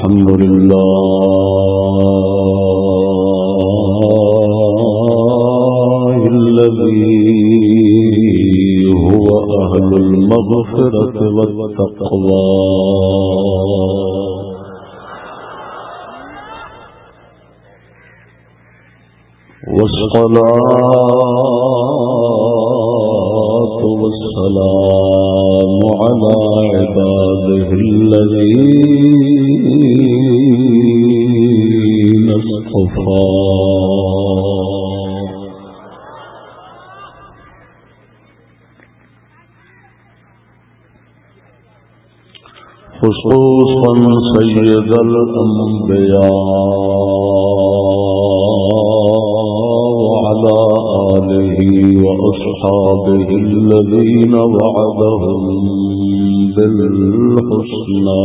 الحمد لله الذي هو أهل المغفرة والتقوى. والصلاة الأنبياء وعلى آله وأصحابه الذين وعدهم بالحسنى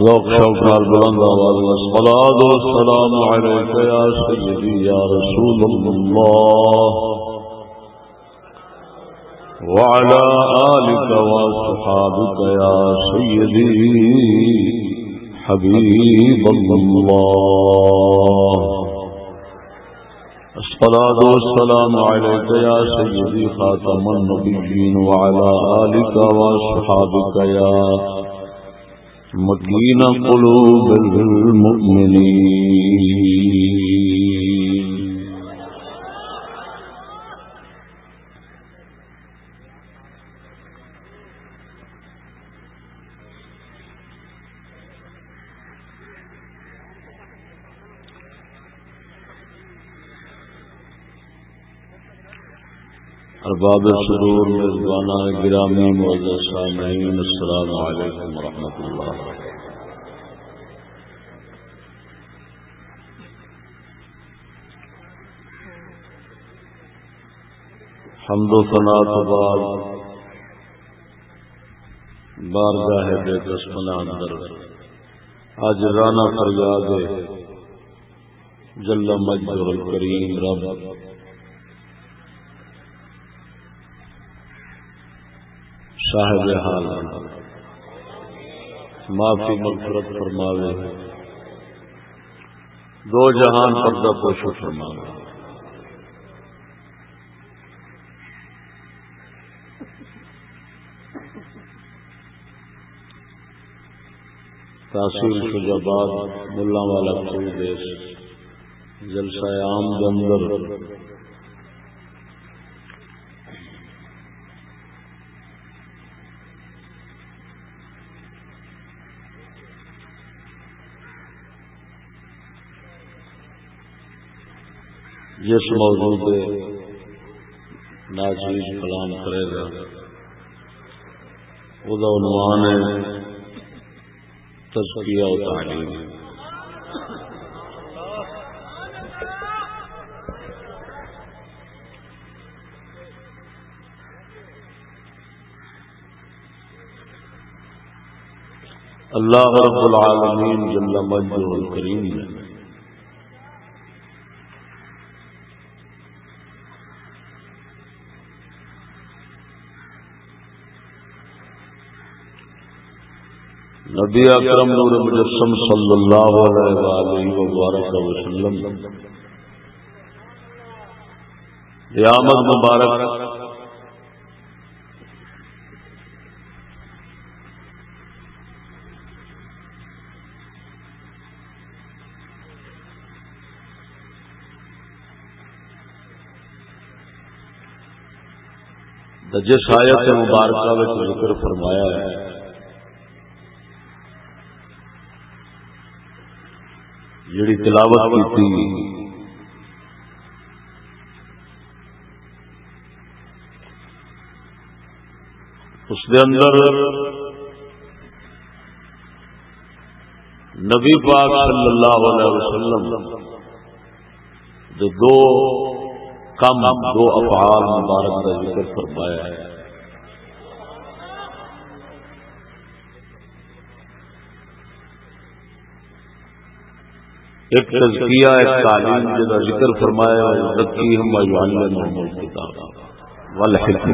ذوق شوق البلند والصلاة والسلام عليك يا سيدي يا رسول الله وعلى آلك وصحابك يا سيدي حبيب الله الصلاة والسلام عليك يا سيدي خاتم النبيين وعلى آلك وصحابك يا مكين قلوب المؤمنين. ارباب سرور میزبانہ گرامی معزز سامعین، السلام علیکم ورحمۃ اللہ حمد و ثنا تو بعد بارگاہ بے دشمنا اندر آج رانا فریاد جل مجد الکریم رب۔ صاحب حال۔ معافی مغفرت فرماوے۔ دو جہان پردہ پوشو فرماوے۔ تاثیر شجا بعد ملا والا دیش جلسہ عام دندر جس موضوع پہ ناچیز کلام کرے گا۔ وہ عنوان ہے تزکیہ و تعلیم۔ اللہ رب العالمین جل مجدہ کریم ہے نبی اکرم نور مجسم صلی اللہ علیہ وآلہ وبارک وسلم۔ قیامت مبارک۔ جس آیت مبارکہ ذکر فرمایا ہے۔ جڑی تلاوت کی اس دے اندر نبی پاک صلی اللہ علیہ وسلم جو دو کم، دو افعال مبارک کا ذکر فرمایا ہے۔ ایک تزکیہ ایک تعلیم جدا ذکر فرمایا ذکی ہم ایوانی محمد کتاب۔ والحکم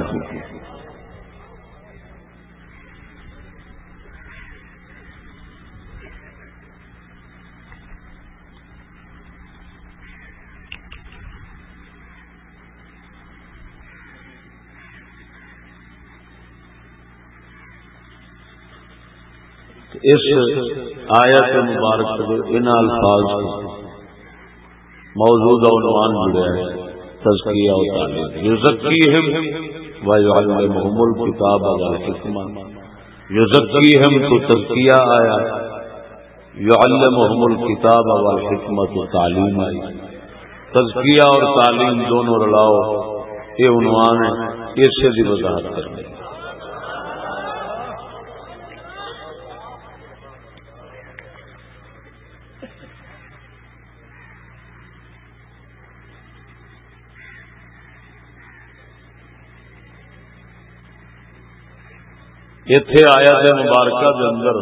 اس آیت مبارک ان الفاظ موجود عنوان جڑا ہے، تزکیہ و تعلیم۔ یزکیہم و یعلمہم الکتاب والحکمہ یزکیہم تو تزکیہ آیا، یعلمہم الکتاب والحکمت تعلیم آئی۔ تزکیہ اور تعلیم دونوں رلاؤ، یہ عنوان ہے اس سے بھی وضاحت کرنے۔ اتے آیا تھے مبارکہ کے اندر۔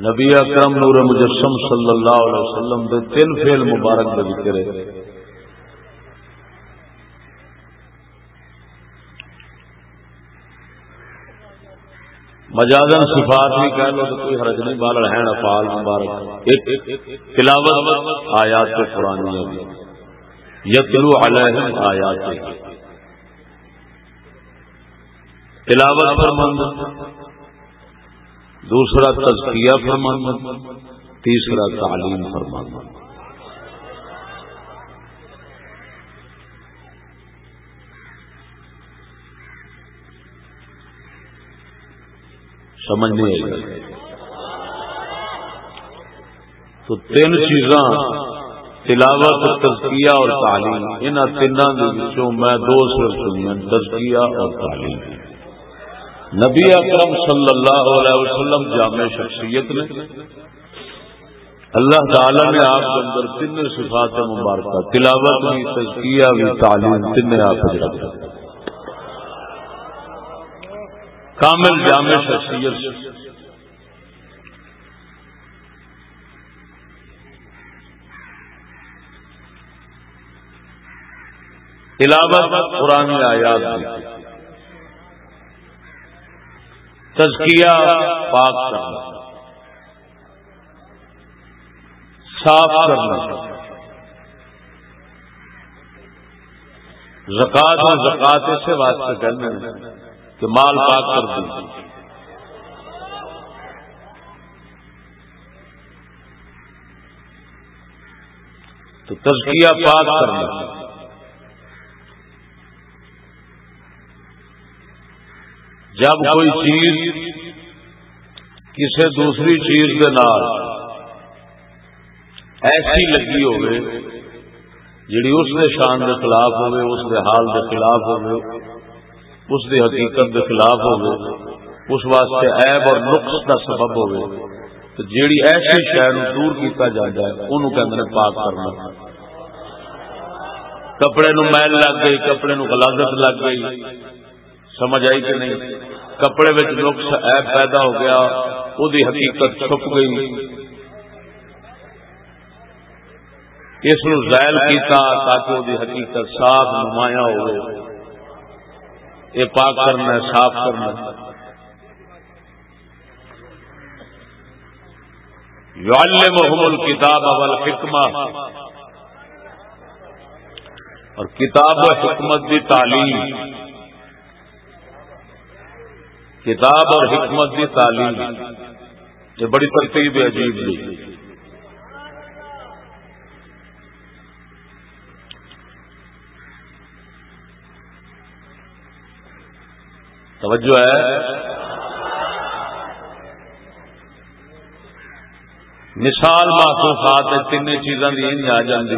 نبی اکرم نور مجسم صلی اللہ علیہ وسلم دے تین فیل مبارک کا ذکر ہے۔ مجازن صفات بھی کہہ لو تو کوئی حرج نہیں بال ہے افعال مبارک۔ ایک تلاوت آیات کے قرآن یتلو علیہم آیات تلاوت فرمند دوسرا تزکیہ فرمند تیسرا تعلیم فرمند سمجھ نہیں آئی۔ تو تین چیزاں تلاوت تزکیہ اور تعلیم ان تین میں دو سر سنی تزکیہ اور تعلیم۔ نبی اکرم صلی اللہ علیہ وسلم جامع شخصیت نے اللہ تعالی نے آپ کے اندر تین صفات مبارکہ تلاوت بھی تزکیہ بھی تعلیم تین آپ رکھا کامل جامع شخصیت۔ تلاوت قرآن آیات تزکیہ پاک کرنا۔ صاف کرنا۔ زکات اور زکات سے واسطے کرنا کہ مال پاک کر دی تو تزکیہ پاک کرنا جب کوئی چیز کسی دوسری چیز کے نال ایسی لگی ہوگی جیڑی اس کے شان کے خلاف ہوگی اس کے حال کے خلاف ہوگی اس دی حقیقت کے خلاف ہو اس واسطے عیب اور نقص کا سبب ہو تو جیڑی ایسی شہر دور کیتا جا جائے انہوں کہ پاک کرنا۔ کپڑے نو میل لگ گئی، کپڑے نو غلازت لگ گئی۔ سمجھ آئی کہ نہیں؟ کپڑے نقص ایپ پیدا ہو گیا وہ حقیقت چھپ گئی۔ اس نو زائل کیتا تاکہ وہ حقیقت صاف نمایاں ہو یہ پاک کرنا صاف کرنا يعلمهم الكتاب والحکمہ۔ اور کتاب و حکمت کی تعلیم۔ کتاب اور حکمت کی تعلیم۔ یہ بڑی ترتیب عجیب دی توجہ ہے۔ مثال محسوسات تین چیزاں دی آ جاندی۔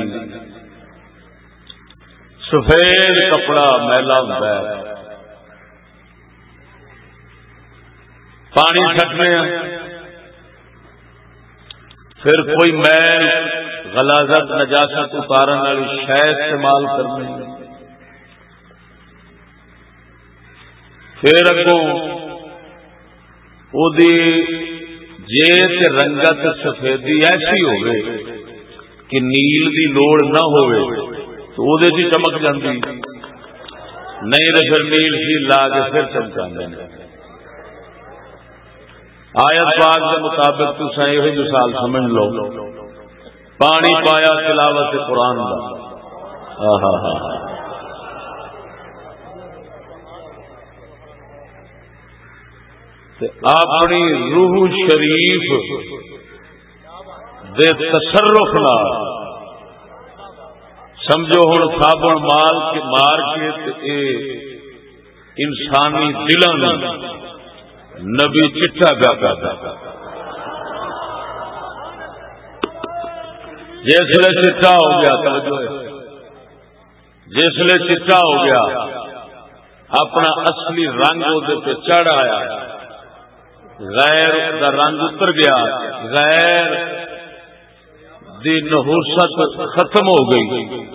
سفید کپڑا میلا ہوتا ہے۔ پانی چھٹنے ہاں۔ پھر کوئی میل غلازت نجاست اتارن والی شہ استعمال کرنی۔ پھر اگوں جی رنگت سفیدی ایسی ہوگی کہ نیل دی لوڑ نہ ہوئے تو وہ چمک جاتی نہیں تو پھر نیل سی لا کے پھر چمکا آیت پاک کے مطابق تو یہ مثال سمجھ لو۔ پانی پایا تلاوت قرآن کا ہاں ہاں ہاں اپنی روح شریف دے تصرف نہ سمجھو ہوں سابن مال کے مار کے انسانی دلوں نبی چٹا گا کرتا جسے چٹا ہو گیا جسے چٹا ہو گیا، اپنا اصلی رنگ وہ چڑھ آیا غیر کا رنگ اتر گیا. غیر دی نحوست ختم ہو گئی.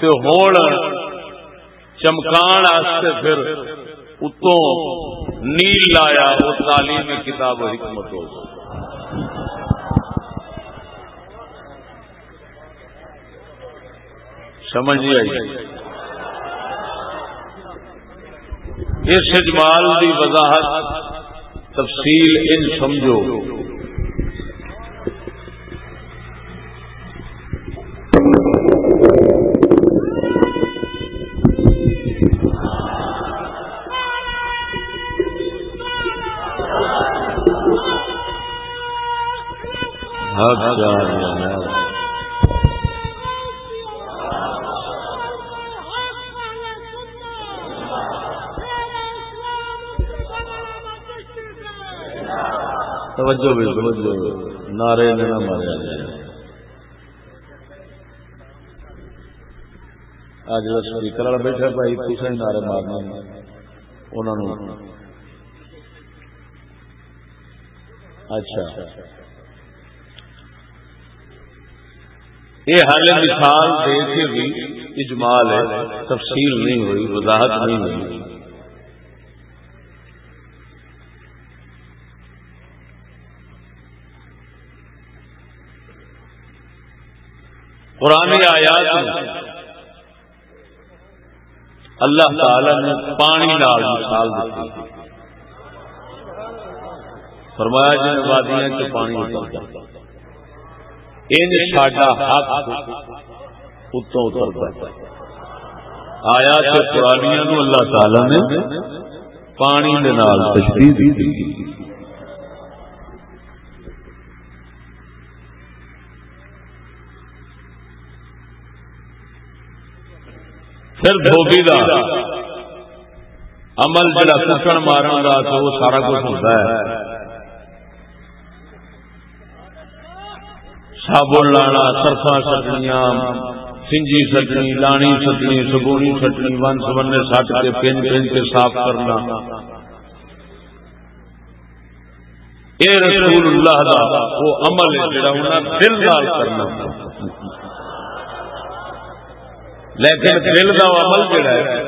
تو ہوں چمکان پھر اتوں نیل لایا وہ تعلیم کتاب حکمت ہو سمجھ آئی؟ اس اجمال کی وضاحت تفصیل ان سمجھو۔ اچھا توجہ بھی توجہ نعرے نے نہ ماریا جائے آج جا سپیکر والا بیٹھا بھائی تصا ہی نعرے مارنا انہوں اچھا۔ یہ حل مثال دے کے بھی اجمال ہے، تفصیل نہیں ہوئی، وضاحت نہیں ہوئی۔ پرانی آیات اللہ تعالی نے پانی نال مثال دیتی فرمایا جن وادیاں کے پانی اترتا ان ساڈا حق اتوں اترتا آیا کہ پرانیاں اللہ تعالی نے پانی دے نال تشبیہ دی پھر دھوبی کا عمل جڑا کسن مارن کا تو وہ سارا کچھ ہوتا ہے۔ صابن لانا سرفا سٹنیاں، سنجی سٹنی، لانی سٹنی سبونی سٹنی، ون سبنے سٹ کے پین پین کے صاف کرنا۔ اے رسول اللہ دا وہ عمل ہے جڑا انہاں دل نال کرنا۔ لیکن دل کا عمل جڑا ہے،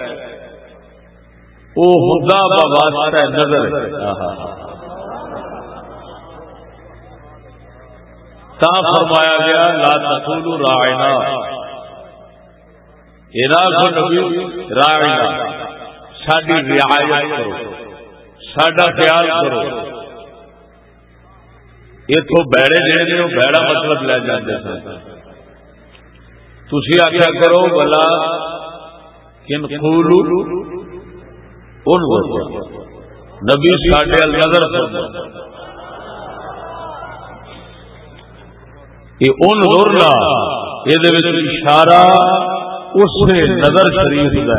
وہ ہدا بواسطہ نظر تا فرمایا گیا، لا تقولوا راعنا۔ اراغ نبی، راعنا۔ ساڈی رعایت کرو، ساڈا خیال کرو۔ اتو بیڑے جڑے نے بیڑا مطلب لے جاتے سن۔ تھی آخیا کرو بلا کن نبی ساڈے نظر یہ اشارہ اس نظر شریف کا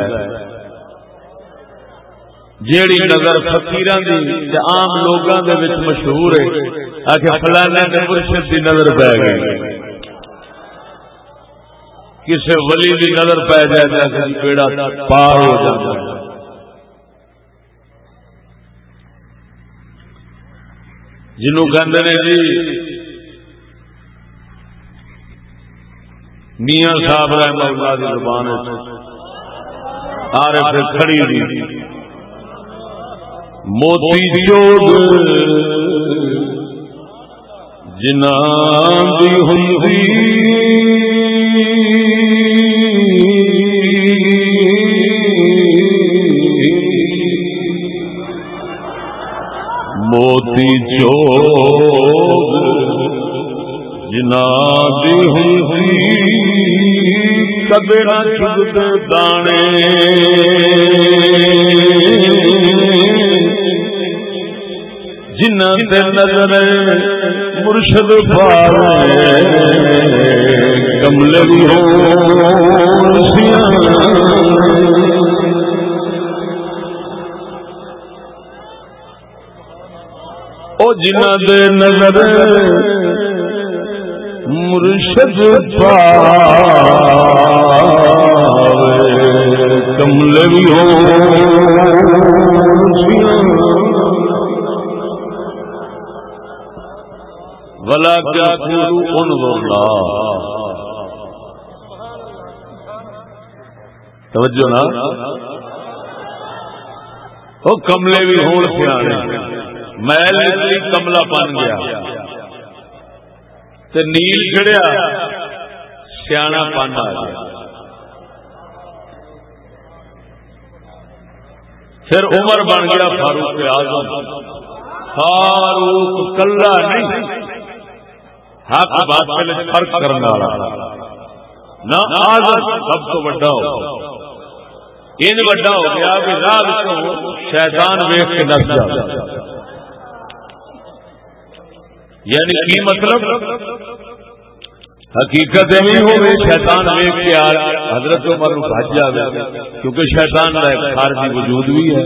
جیڑی نظر فکیر عام لوگوں کے مشہور ہے آخر فلانا مرشد کی نظر پی گئی۔ کسی ولی بھی نظر پی جائے بیڑا پار ہو جائے۔ جنوں کہ جی میاں صاحب رحم اللہ کی زبان آ رہے تھے کھڑی دی موتی جوگ۔ جنا دی ہوئی موتی چوگ جنا دی ہوئی کبھی نہ چگتے دانے۔ جنہ تے نظر مرشد پارے کملے ہو سیاں او جنہ دے نظر مرشد کمل بھی ہو۔ بلا کیا ان بولا توجہ نا وہ کملے بھی ہون سیانے۔ میل نکلی کملا بن گیا۔ نیل چڑیا سیاح پن آ گیا پھر عمر بن گیا فاروق آزم فاروق کلا نہیں، حق بات پہلے فرق کرنے والا۔ نہ آزم سب تو بڑا ہو۔ ان بڑا ہو گیا کہ راہ شیطان ویخ کے نس جائے یعنی کی مطلب؟ حقیقت ایویں ہو شیطان ایک کے حضرت عمر بھج جائے کیونکہ شیطان کا ایک خارجی وجود بھی ہے۔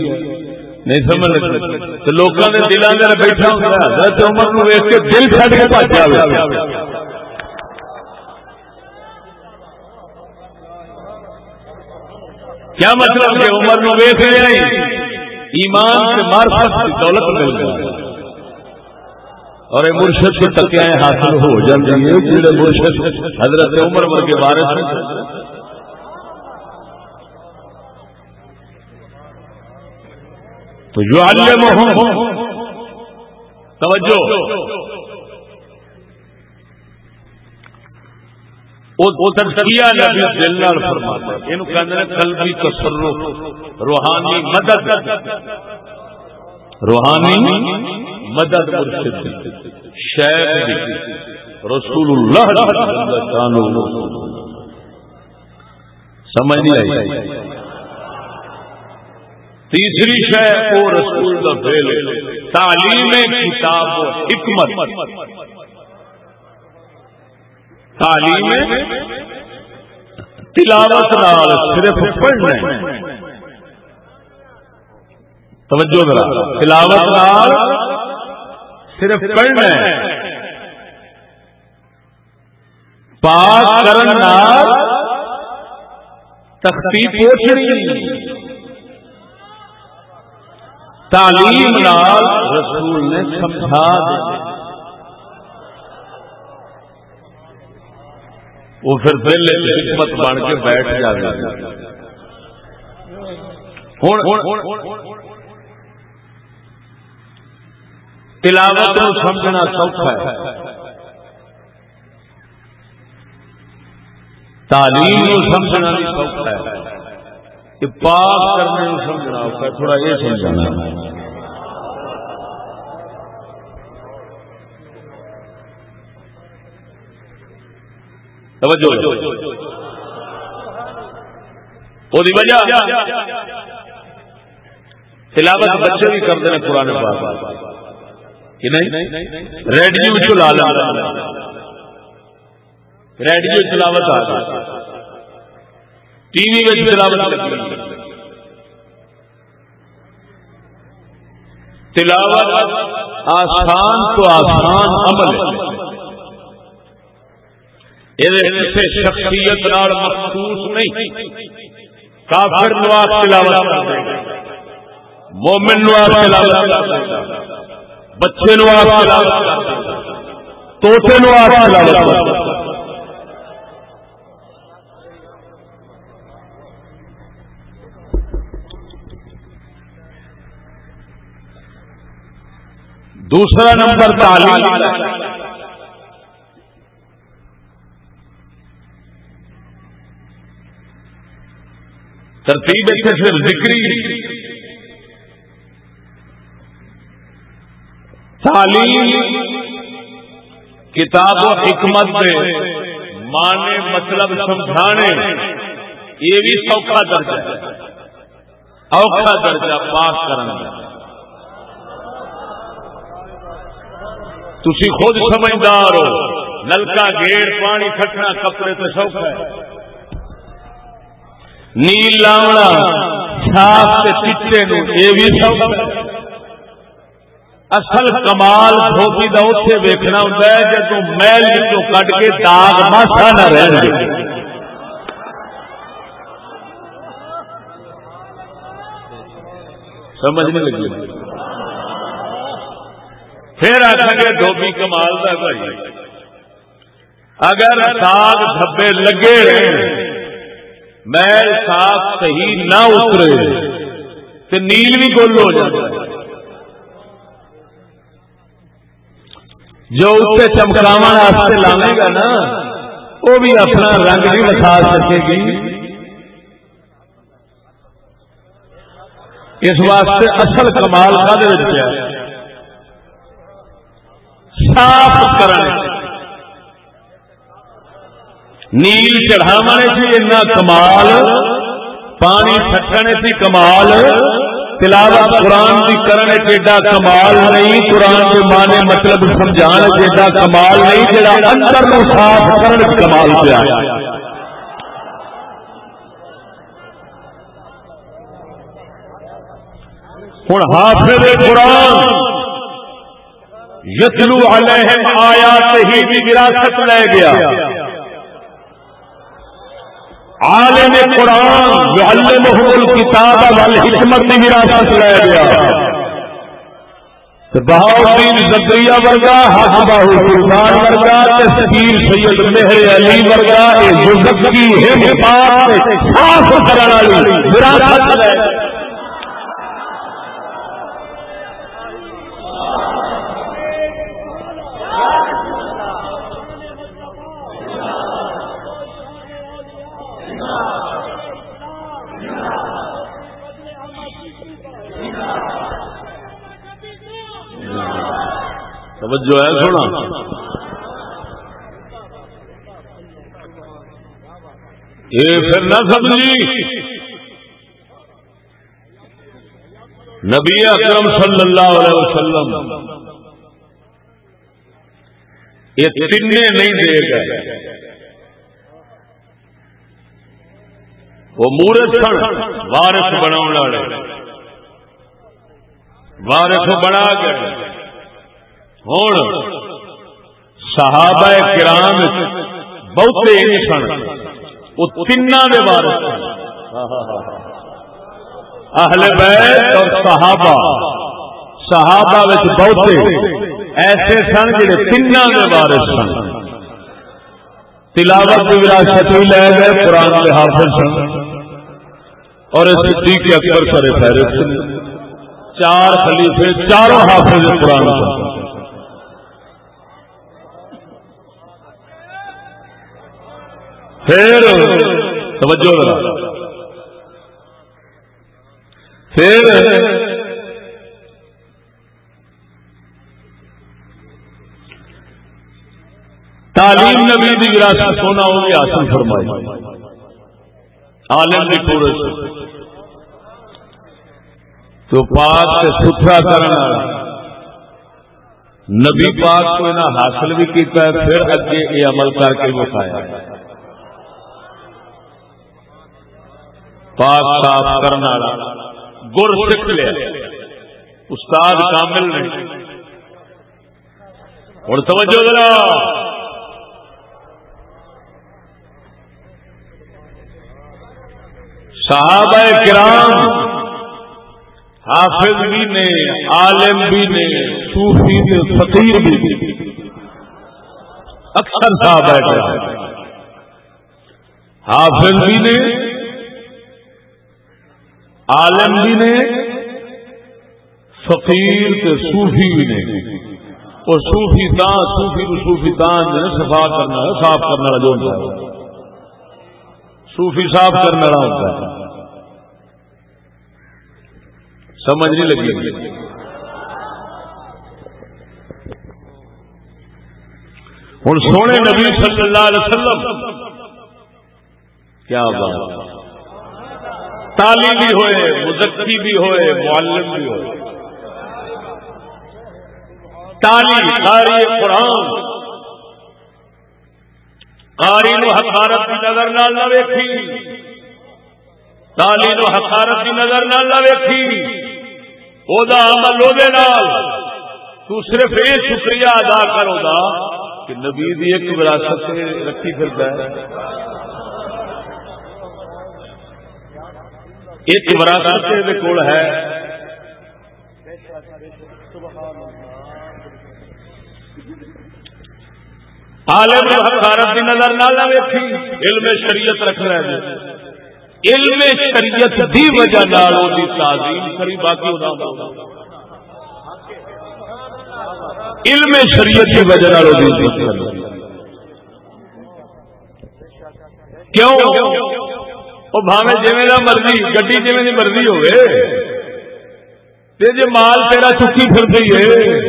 نہیں سمجھ لگتے تو لوگوں نے دلوں میں بیٹھا ہوں حضرت عمر نو ویک کے دل چھڈ کے بھج جائے کیا مطلب کہ عمر نو ویک لیا ایمان سے مارفت دولت مل گئی۔ اور یہ مرشد کی تکیاں حاصل ہو جاتی ہیں۔ جڑے مرشد۔ حضرت عمر مر کے بارے میں۔ تو جو علم توجہ قلبی تصرف روحانی مدد۔ روحانی مدد مرشد شیخ رسول اللہ سمجھ نہیں آئی؟ تیسری شہ وہ رسول کا فیل تعلیم کتاب و حکمت. تعلیم تلاوت نال صرف پڑھنا توجہ تلاوت نال صرف پڑھنا ہے پاک کرنا تختی پوچھنی تعلیم نال رسول نے سمجھا وہ پھر دل حکمت بن کے بیٹھ جائے تلاوت سمجھنا سوکھا ہے۔ تعلیم سمجھنا بھی سوکھا ہے۔ پاس کرنے سمجھنا تھوڑا یہ سمجھنا۔ توجہ۔ وجہ تلاوت بچے بھی کرتے ہیں پرانے پاس ریڈیو لا ریڈیو تلاوت آ گئی۔ ٹی وی تلاوت تلاوت آسان تو آسان عمل ہے۔ شخصیت مخصوص نہیں۔ کافر نواز تلاوت مومن نواز تلاوت بچے نواز تلاوت توتے نواز تلاوت دوسرا نمبر تعلیم۔ ترتیب صرف ذکری۔ تعلیم، کتاب و حکمت مانے مطلب سمجھانے، یہ بھی سوکھا درجہ ہے۔ اوکھا درجہ پاس کرنا تھی خود سمجھدار ہو، نلکا گیڑ، پانی کھٹنا کپڑے تو سوکھا ہے۔ نیل لاونا چھاپ چیٹے یہ بھی سب اصل کمال دھوبی کا اتنے ویکنا ہوں جب محل چو کٹ کے داغ ماسا نہ رہ سمجھ نہیں لگی۔ پھر آخر گے دھوبی کمال کا بھائی، اگر داغ دھبے لگے رہے میل صاف صحیح نہ اترے، تو نیل بھی گول ہو جاتا ہے۔ جو اسے چمکاوا لانے گا نا، وہ بھی اپنا رنگ نہیں دکھا سکے گی۔ اس واسطے اصل کمال کا صاف کرنے۔ نیل چڑھاونے سے اتنا کمال، پانی سٹنے سے کمال۔ تلاوت قرآن کی کرنے ایڈا کمال نہیں، قرآن کے مانے مطلب سمجھان ایڈا کمال نہیں جڑا اندر کو صاف کرنے کمال پیا۔ ہوں حافظ قرآن یتلو علیہم آیات ہی کی وراثت لے گیا۔ عالم قرآن معلمہ الکتاب والحکمت کی وراثت لے گیا۔ بہاؤدین زکریہ ورگا، حق باہو سلطان ورگا تشکیل سید مہر علی ورگا جو زکی ہم پاک صاف کرنے والی وراثت لے توجہ ہے سونا یہ پھر نہ سمجھی۔ نبی اکرم صلی اللہ علیہ وسلم، یہ تین نہیں دے گئے۔ وہ مورت سن وارس بنا وارس بنا گئے۔ ہوں صحابہ کرام بہتے ہی سن۔ وہ تین بارے اہل بیت اور صحابہ۔ صحابہ بہتے ایسے سن جڑے تین بارے سن۔ تلاوت کی وراثت بھی لے گئے، قرآن کے حافظ سن۔ اور اس صدیق کے اکبر سر فہرست چار خلیفے، چاروں حافظ قرآن سن۔ پھر توجہ پھر تعلیم نبی کی وراثت سونا ہوگی حاصل فرمائی۔ عالم کی پورش تو پاک سے ستھرا کرنا نبی پاک کو انہیں حاصل بھی کیتا ہے، پھر اگے یہ عمل کر کے بتایا پاک صاف کرنا گر سکھ لیا استاد کامل نے اور توجہ ذرا۔ صحابہ کرام، حافظ بھی نے، عالم بھی نے، صوفی نے فقیر بھی نے۔ اکثر صحابہ کرام۔ حافظ بھی نے عالم بھی نے، فقیر تے صوفی بھی نے۔ اور صوفی تان صوفی تو صوفی تان صفا کرنا ہے، صاف کرنا جو ہے۔ صوفی صاف کرنے والا ہوتا ہے۔ سمجھ نہیں لگی۔ ہوں سونے نبی صلی اللہ علیہ وسلم، کیا بات۔ تعلیم بھی ہوئے مزکی بھی ہوئے، معلم بھی ہوئے۔ تعلیم ساری قرآن۔ قاری نو حقارت کی نظر نال نہ ویکھی۔ تالی نو حقارت کی نظر نال نہ ویکھی۔ او دا عمل او دے نال۔ تو صرف یہ شکریہ ادا کرو دا کہ نبی دی ایک وراثت رکھی پھرتا ہے۔ ایک وراثت دے کول ہے۔ عالم حقارت کی نظر نہ ویکھی، علم شریعت رکھ رہے ہیں جی۔ علم شریعت دی وجہ نال دی تعظیم کری، باقی ہونا علم شریعت کی وجہ نال دی عزت کیوں؟ وہ بھاوے جویں دا مرضی گڈی جویں دی مرضی ہوے تے جے مال تیرا چکی پھر گئی ہے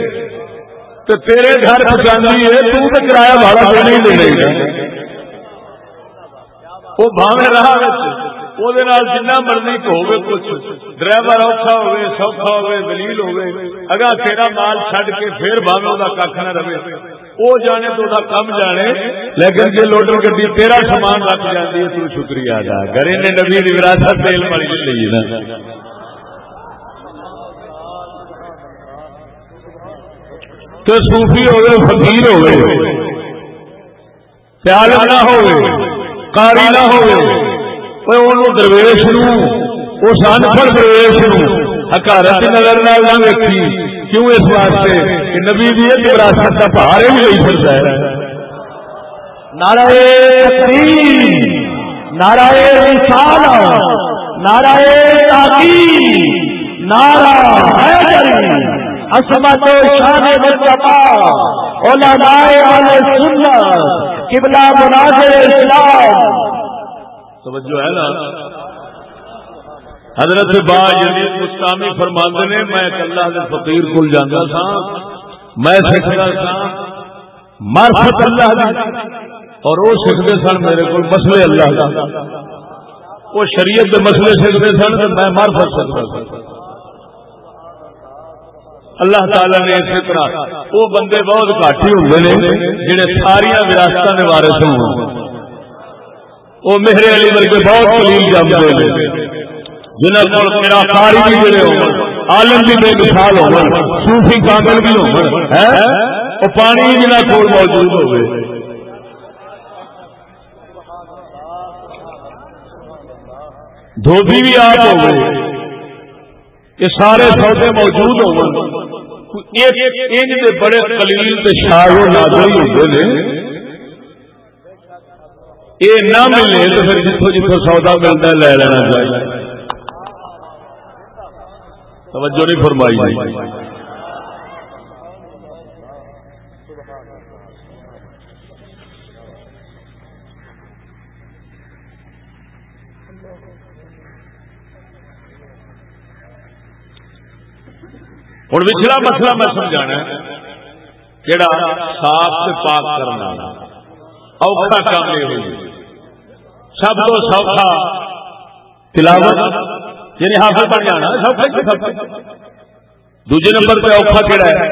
تو تیرے گھر پہنچانی ہے تو تو کرایہ بھاڑا تو نہیں دے رہی ہے وہ بھاوے رہا وہ جنہ مرضی ہوگی کچھ ڈرائیور اوکھا ہوگی سوکھا ہوگی دلیل ہوگی اگر تیرا مال چھڈ کے پھر بھاوے وہ کھ نہ رہے وہ جانے تو کم جانے، لیکن جی لوڈر گڈی تیرا سامان رکھ جاتی ہے تو شکریہ ادا کرے نے نبی وراثت تیل مڑی لی تو صوفی ہوئے، فقیر ہوئے پیال نہ ہوئے کاری نہ ہوئے درویش نو اس انپڑ درویش نو حکارت نظر نہ ویکھی۔ کیوں اس واسطے کہ نبی بھی ایک وراثت کا پہاڑ بھی لے سکتا ہے؟ نعرہ تقریر، نعرہ رسالہ، نعرہ تحقیق نعرہ حیدری عصمت شان مصطفیٰ، علماء اہل سنت، قبلہ مناظر اسلام۔ توجہ ہے نا؟ حضرت با یزید مستامی فرماندے نے، میں اللہ کے فقیر کل جانا تھا میں سکھتا تھا معرفت اللہ دی، اور وہ سکھتے سن میرے کو مسئلے اللہ کا وہ شریعت کے مسئلے سکھتے سن تے میں معرفت سکتا تھا اللہ تعالی نے اسی طرح وہ بندے بہت گھٹ ہی ہوں جہے ساریا وراثت کے بارے ہوں۔ وہ میرے علی ورگے بہت کلیل جم ہوئے جنہیں کو میرا کاری بھی جڑے ہو عالم بھی بے مثال ہو صوفی کامل بھی ہو وہ پانی جنہیں کول موجود ہوئے۔ دھوبی بھی آپ ہو گئے یہ سارے سودے موجود ہو بڑے کلیل شاہ و نادری ہوتے ہیں یہ نہ ملے تو پھر جتوں جتوں سودا ملتا لے لینا چاہیے۔ توجہ نہیں فرمائی ہوں پچھلا مسئلہ میں سمجھا کہڑا صاف سے پاک کرنا اوکھا کام یہ ہوئی۔ سب تو سوکھا تلاوت۔ یعنی حافظ بن جانا. سوکھا دوجے نمبر پہ اوکھا کہڑا ہے؟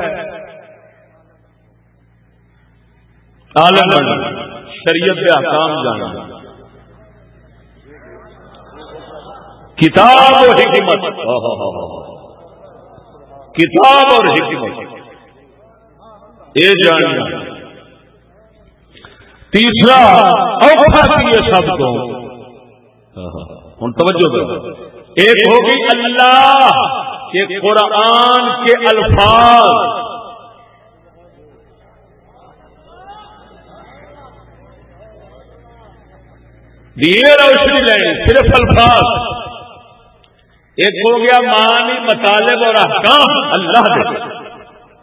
عالم بننا شریعت پہ احکام جانا. کتاب و حکمت. کتاب اور حکمت. یہ جاننا تیسرا، اوکھا کی سب کو. ہاں، ہاں. ہوں توجہ کرو ایک ہوگی اللہ کے قرآن کے الفاظ۔ دیے روشنی لینی صرف الفاظ۔ ایک ہو گیا معنی، مطالب اور احکام، اللہ دے۔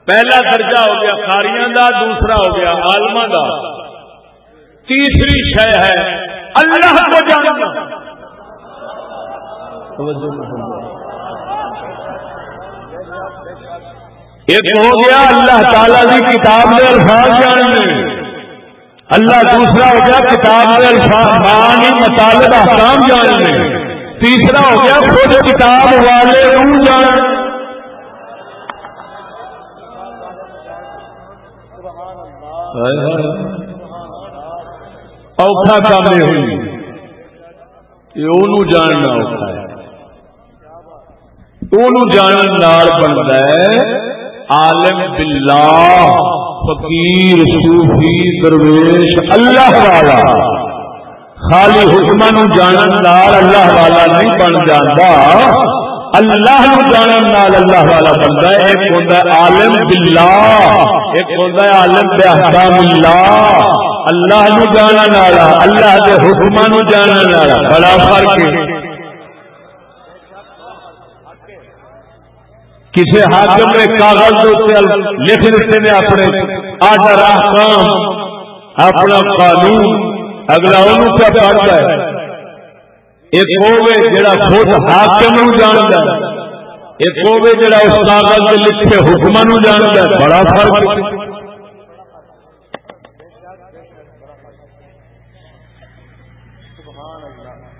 پہلا درجہ ہو گیا خاریاں دا، دوسرا ہو گیا عالما دا۔ تیسری شے ہے، اللہ کو جاننا۔ ایک ہو گیا اللہ تعالی کی کتاب کے الفاظ جاننے۔ اللہ دوسرا ہو گیا کتاب کے الفاظ معنی مطالب احکام جاننے۔ تیسرا ہو گیا خود کتاب والے روح جان۔ اوکھا کام ہوئی۔ یہ جاننا اوکھا ہے۔ جان نال بنتا ہے۔ عالم باللہ، فقیر، صوفی، درویش، اللہ والا۔ خالی حکم جانن نال اللہ والا نہیں بن جاتا اللہ جانن نال اللہ والا بنتا ہے۔ ایک ہوتا ہے عالم باللہ، ایک ہوتا ہے عالم بحکام اللہ۔ اللہ نو جانن والا اللہ کے حکم نو جانن والا بڑا فرق ہے۔ کسی حاکم نے کاغذ لکھ دیتے ہیں اپنے۔ آدھا احکام، اپنا قانون اگلا انہوں کیا پڑھتا ہے ایک ہوگے جڑا خود حاکم جانتا ہے۔ ایک ہوگے جڑا اس کاغذ لکھے حکم جانتا ہے۔ بڑا فرق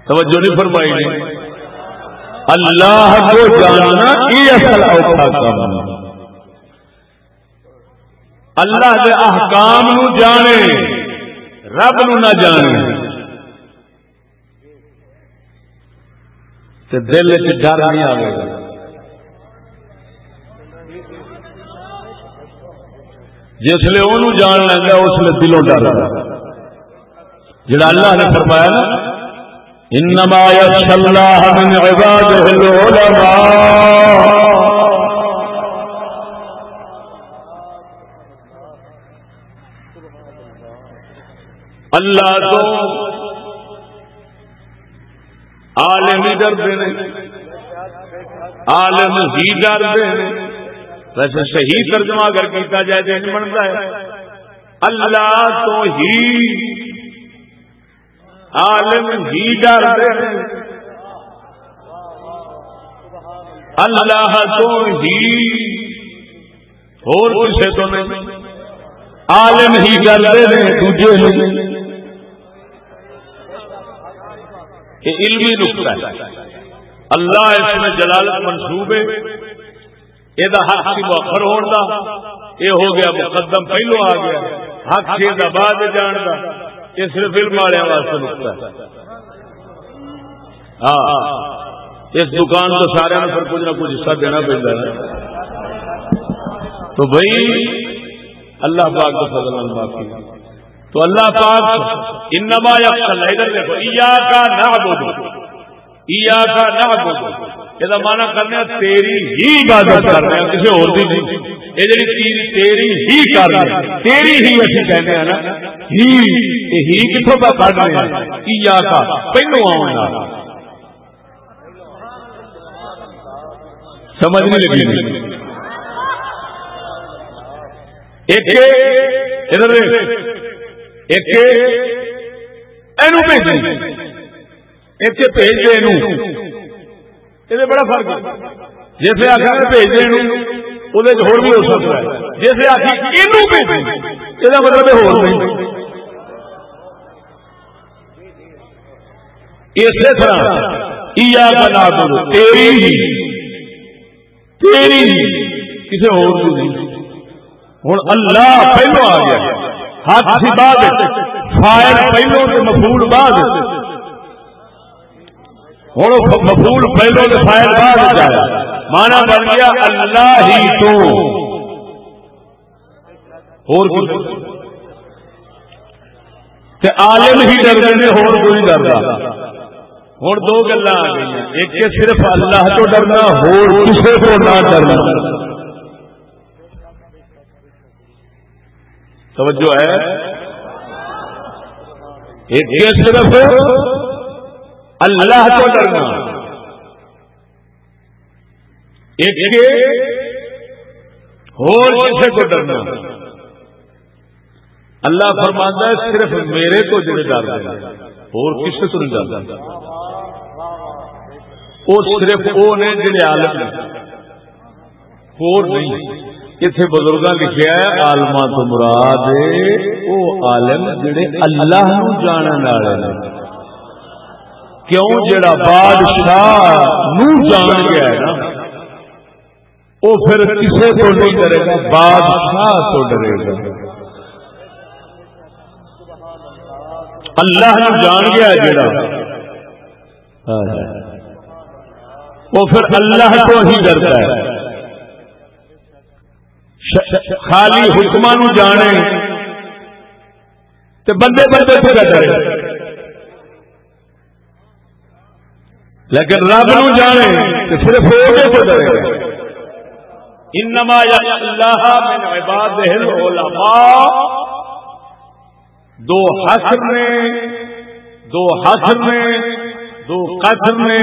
توجہ نہیں فرمائی۔ اللہ کو جاننا یہ اصل اوکھا کام اللہ کے احکام نو جانے، رب نو نہ جان دل چ ڈر نہیں آئے گا۔ جس لیے وہ جان لینا اس لیے دلوں ڈر جڑا اللہ نے فرمایا نا انما يخشى الله من عباده العلماء. اللہ تو عالم ہی ڈرتے ہیں عالم ہی ڈرتے ہیں ویسے صحیح ترجمہ اگر کیتا جائے تو بنتا ہے۔ اللہ تو ہی عالم ہی ڈرتے اللہ تو ہی اور کسے تو نہیں۔ عالم ہی ڈرتے ہیں دوجے یہ علمی نقطہ ہے۔ اللہ اس میں جلالت منصوب ہے۔ یہ حق کی مؤخر ہونا یہ ہو گیا مقدم، پہلو آ گیا۔ حق سے بعد جان کا یہ صرف علم والے واسطے نقطہ ہے۔ ہاں۔ اس دکان تو سارے پھر کچھ نہ کچھ حصہ دینا پڑتا ہے۔ تو بھائی اللہ پاک کا فضل باقی تو اللہ پاک انما ادھر دیکھو ایا کا نہ بولو ایا کا نہ بولو یہ مانا کرنے تیری ہی عبادت کرنے کسی اور دی نہیں یہ جی چیز تیری ہی کر تیری ہی اچھی کہنے ہیں نا۔ ہی ہی کتوں کا کر رہے ہیں۔ کیا کا؟ پہلو آؤں سمجھ نہیں لگی۔ ایک ادھر ایک ایک بھیج دے یہ بڑا فرق ہے جیسے آخر بھیج دیں وہ ہو بھی ہو سکتا ہے جیسے آخر یہ مطلب ہو اسی طرح تیری ہی تیری تیری کسی اور ہوں اللہ پہلو آ گیا ہاتھ بعد فائر پہلو مفول بعد ہوں مفول پہلو فائل بعد جایا مانا بن گیا اللہ ہی تو۔ اور عالم ہی ڈر گئے ہور کوئی ڈردا ہوں دو گلا آ گئی ایک صرف اللہ تو ڈرنا ہور کسی کو نہ ڈرنا۔ توجہ ہے؟ ایک صرف اللہ کو ڈرنا ایک اور کسی کو ڈرنا۔ اللہ فرماتا ہے صرف میرے کو جڑے ڈر اور کسی کو نہیں ڈرتا وہ صرف وہ نے جڑے عالم اور نہیں۔ اتنے بزرگ لکھا ہے آلما تو مراد وہ عالم جڑے اللہ جاننے والے کیوں جڑا بادشاہ نو جان گیا ہے نا؟ وہ پھر کسی کو نہیں ڈرے گا، بادشاہ تو ڈرے گا۔ اللہ نے جان گیا ہے جڑا۔ وہ پھر اللہ کو ہی ڈرتا ہے۔ خالی حکمان جانے۔ تو بندے بندے کو ڈرے؟ لیکن رب نو جانے تو صرف کو ڈرے گا۔ انما اللہ من عباد العلماء۔ دو حسر میں دو حسر میں دو قدر میں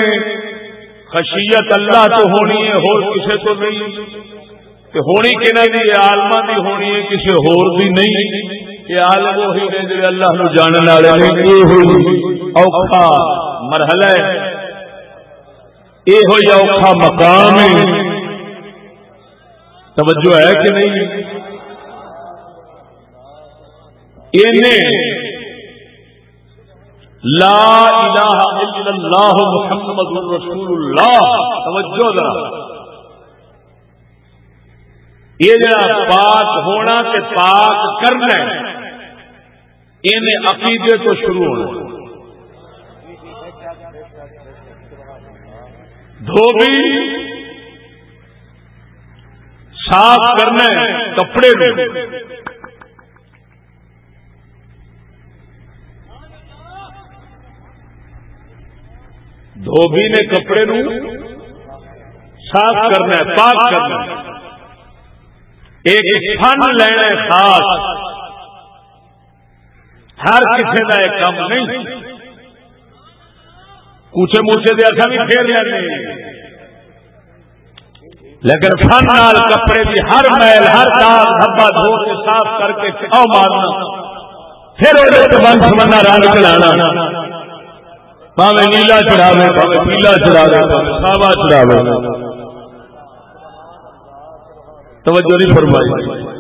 خشیت اللہ تو ہونی ہے، اور کسی تو نہیں۔ کہ ہونی کہ نہیں عالما دی ہونی ہے کسی ہور دی نہیں۔ کہ عالم وہی نے جو اللہ نو جاننے والے اوکھا مرحلہ ہے۔ یہ اوکھا مقام ہے۔ توجہ ہے کہ نہیں؟ لا الہ الا اللہ محمد رسول اللہ۔ توجہ ذرا۔ یہ جڑا پاک ہونا تے پاک کرنا ان عقیدے تو شروع ہونا دھوبی، صاف کرنا کپڑے دھوبی نے کپڑے نو صاف کرنا ہے، پاک کرنا ایک فن لینا خاص۔ ہر کسی کا ایک کام نہیں۔ کوچے موچے دے اچھا بھی کھیل جاتے لیکن فن نال کپڑے کی ہر میل، ہر داغ دھبا دھو کے صاف کر کے کھاؤ مارنا۔ پھر بند سمنا رنگ چلانا پاوے نیلا چڑھاوے پاوے پیلا چڑھاوے پاوے ساوا چڑھاوے توجہ نہیں فرمائی۔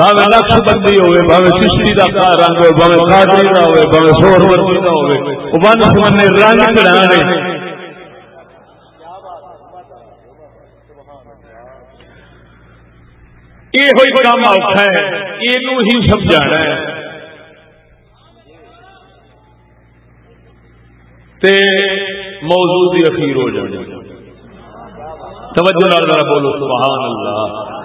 باوے لکھ بندی ہوئے باوے چشتی کا رنگ ہوئے باوے کاٹری کا ہوئے باوے سور ورتی کا ہوئے۔ وہ بند سمنے رنگ چڑھا یہ ہوئی کام اوکھا ہے یہ ہی سمجھانا ہے۔ تے موضوع بھی اخیر ہو جانے توجہ نال ذرا بولو، سبحان اللہ۔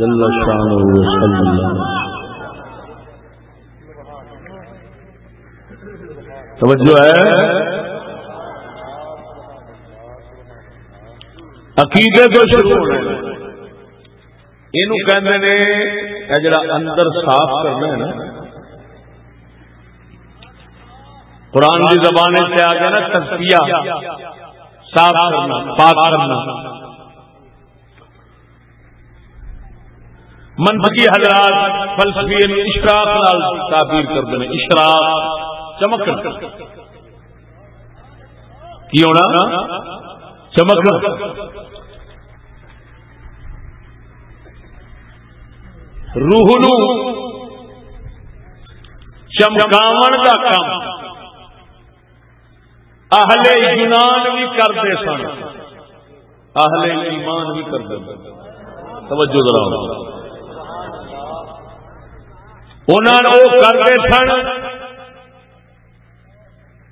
جل شان وسلم۔ توجہ ہے؟ عقیدے تو شروع ہونا یہ جڑا اندر صاف کرنا ہے نا قرآن کی زبان سے آ گیا نا تسکیہ صاف کرنا، پاک کرنا۔ منطقی حضرات فلسفی اشراق لال تعبیر کر دیں اشراق چمک۔ کی ہونا؟ چمک۔ روح نو چمکاو کا کام۔ اہل ایمان بھی کرتے سن۔ اہل ایمان بھی کرتے توجہ ذرا۔ انہوں نے وہ کرتے سن۔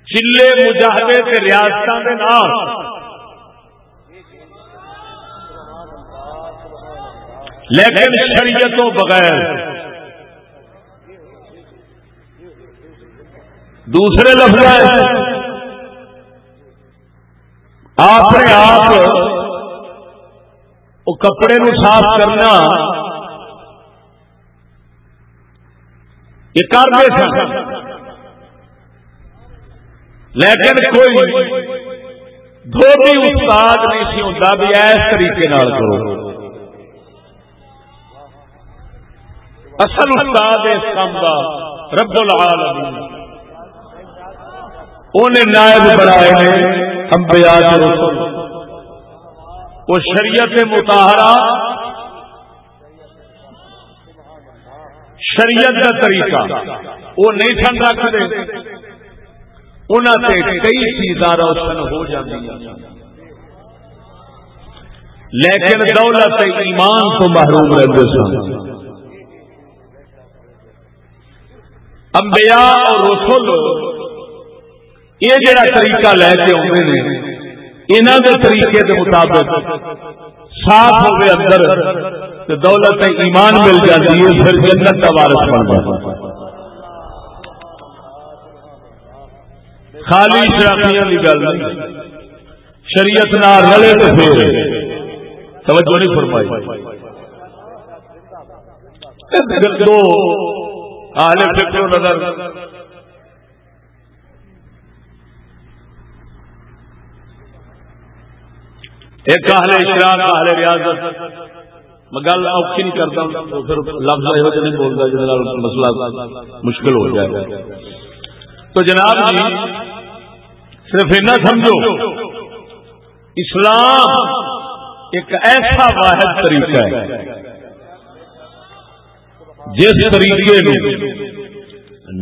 چلے مجاہدے کے ریاست کے نام لیکن شریعتوں بغیر دوسرے لفظ اپنے آپ وہ کپڑے نو صاف کرنا یہ کرتے لیکن کوئی دھوبی استاد نہیں سی ہوتا بھی اس طریقے کرو۔ اصل استاد اس کام کا رب العالمین۔ انہیں نائب بنائے امبیا وہ شریعت متحرہ شریعت کا طریقہ۔ وہ نہیں سن رکھتے کئی چیزاں روشن ہو جاتی لیکن دولت ایمان تو محروم رہتے سن۔ امبیا اور رسول یہ جڑا طریقہ لے کے آتے ہیں انہوں کے طریقے کے مطابق صاف ہوئے اندر تو دولت ایمان مل جاتی ہے، پھر جنت کا وارث بن جاتا خالی شرافیاں کی گل نہیں، شریعت نہ رلے تو پھر توجہ نہیں فرمائی۔ دو آلے فکر نظر ایک اہل اشراق، اہل ریاضت۔ میں گل اوکھی نہیں کرتا تو پھر لفظ یہ نہیں بولتا جس مسئلہ مشکل ہو جائے۔ گا تو جناب جی صرف نہ سمجھو، اسلام ایک ایسا واحد طریقہ ہے، جس طریقے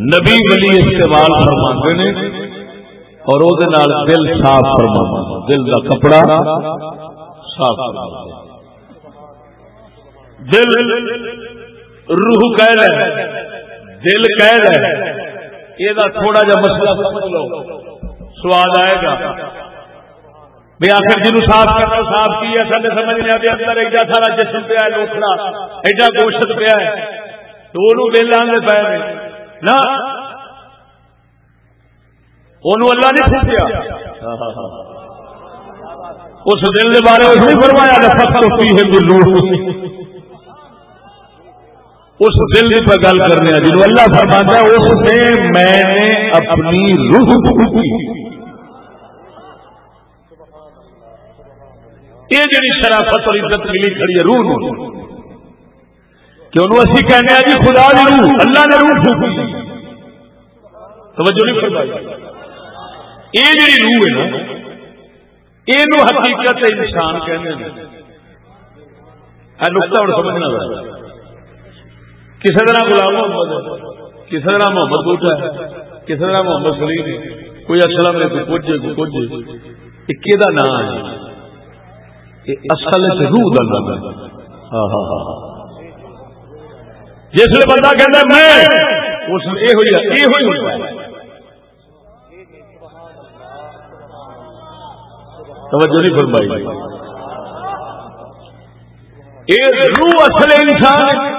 نبی ولی استعمال فرما نے اور وہ دل صاف فرما دل کا کپڑا صاف فرما دل روح کہہ رہے دل کہہ رہے یہ تھوڑا جا مسئلہ سمجھ لو۔ سواد آئے گا۔ بھائی آخر جنوب صاف کرنا صاف کی ہے؟ سارے سمجھ نہیں آتے اندر ایڈا سارا جسم پیا ہے لوکڑا ایڈا گوشت پیا ہے۔ تو وہ بل آنے پے نہ۔ اللہ نہیں سوچیا اس دل کے بارے میں نہیں فرمایا ہے اس دل پر گل کرنے جنوب اللہ فرماتا ہے، اس نے میں نے اپنی روح کی یہ جڑی شرافت اور عزت ملی کھڑی ہے، روح کہ انہوں اسی کہنے جی خدا دی روح، اللہ نے روح پھوکی توجہ نہیں فرمائی۔ یہ جڑی روح ہے نا یہ حقیقت انسان کہنے ہیں نقطہ اور سمجھنا ذرا۔ کسی طرح غلام محمد کسی طرح محمد بوٹا ہے کسی طرح محمد سلیم کوئی اسلم ہے کوئی کچھ کوئی کچھ ایک نام ہے؟ اصل روح کا نام ہاں،, ہاں ہاں ہاں جس بندہ کہتا میں، اس یہ ہوئی یہ ہوئی ہوتا توجہ نہیں فرمائی۔ یہ روح اصل انسان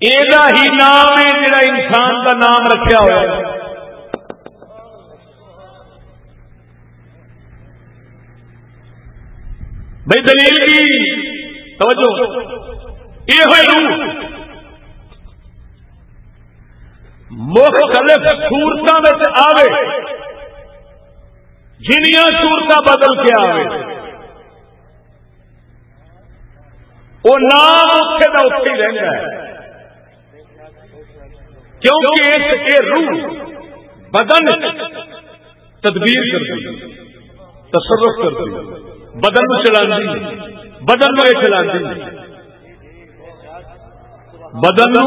یہ ہی نام ہے جڑا انسان کا نام رکھا ہوا ہے۔ بھائی دلیل کی؟ توجہ۔ یہ روح۔ مختلف سورتوں آوے۔ جنیا سورت بدل کے آوے۔ وہ نام اتنے کا اتنے ہی رہتا ہے۔ کیونکہ اس کے روح بدن تدبیر کرتی تصرف کرتی بدن میں چلا بدن میں چلا بدن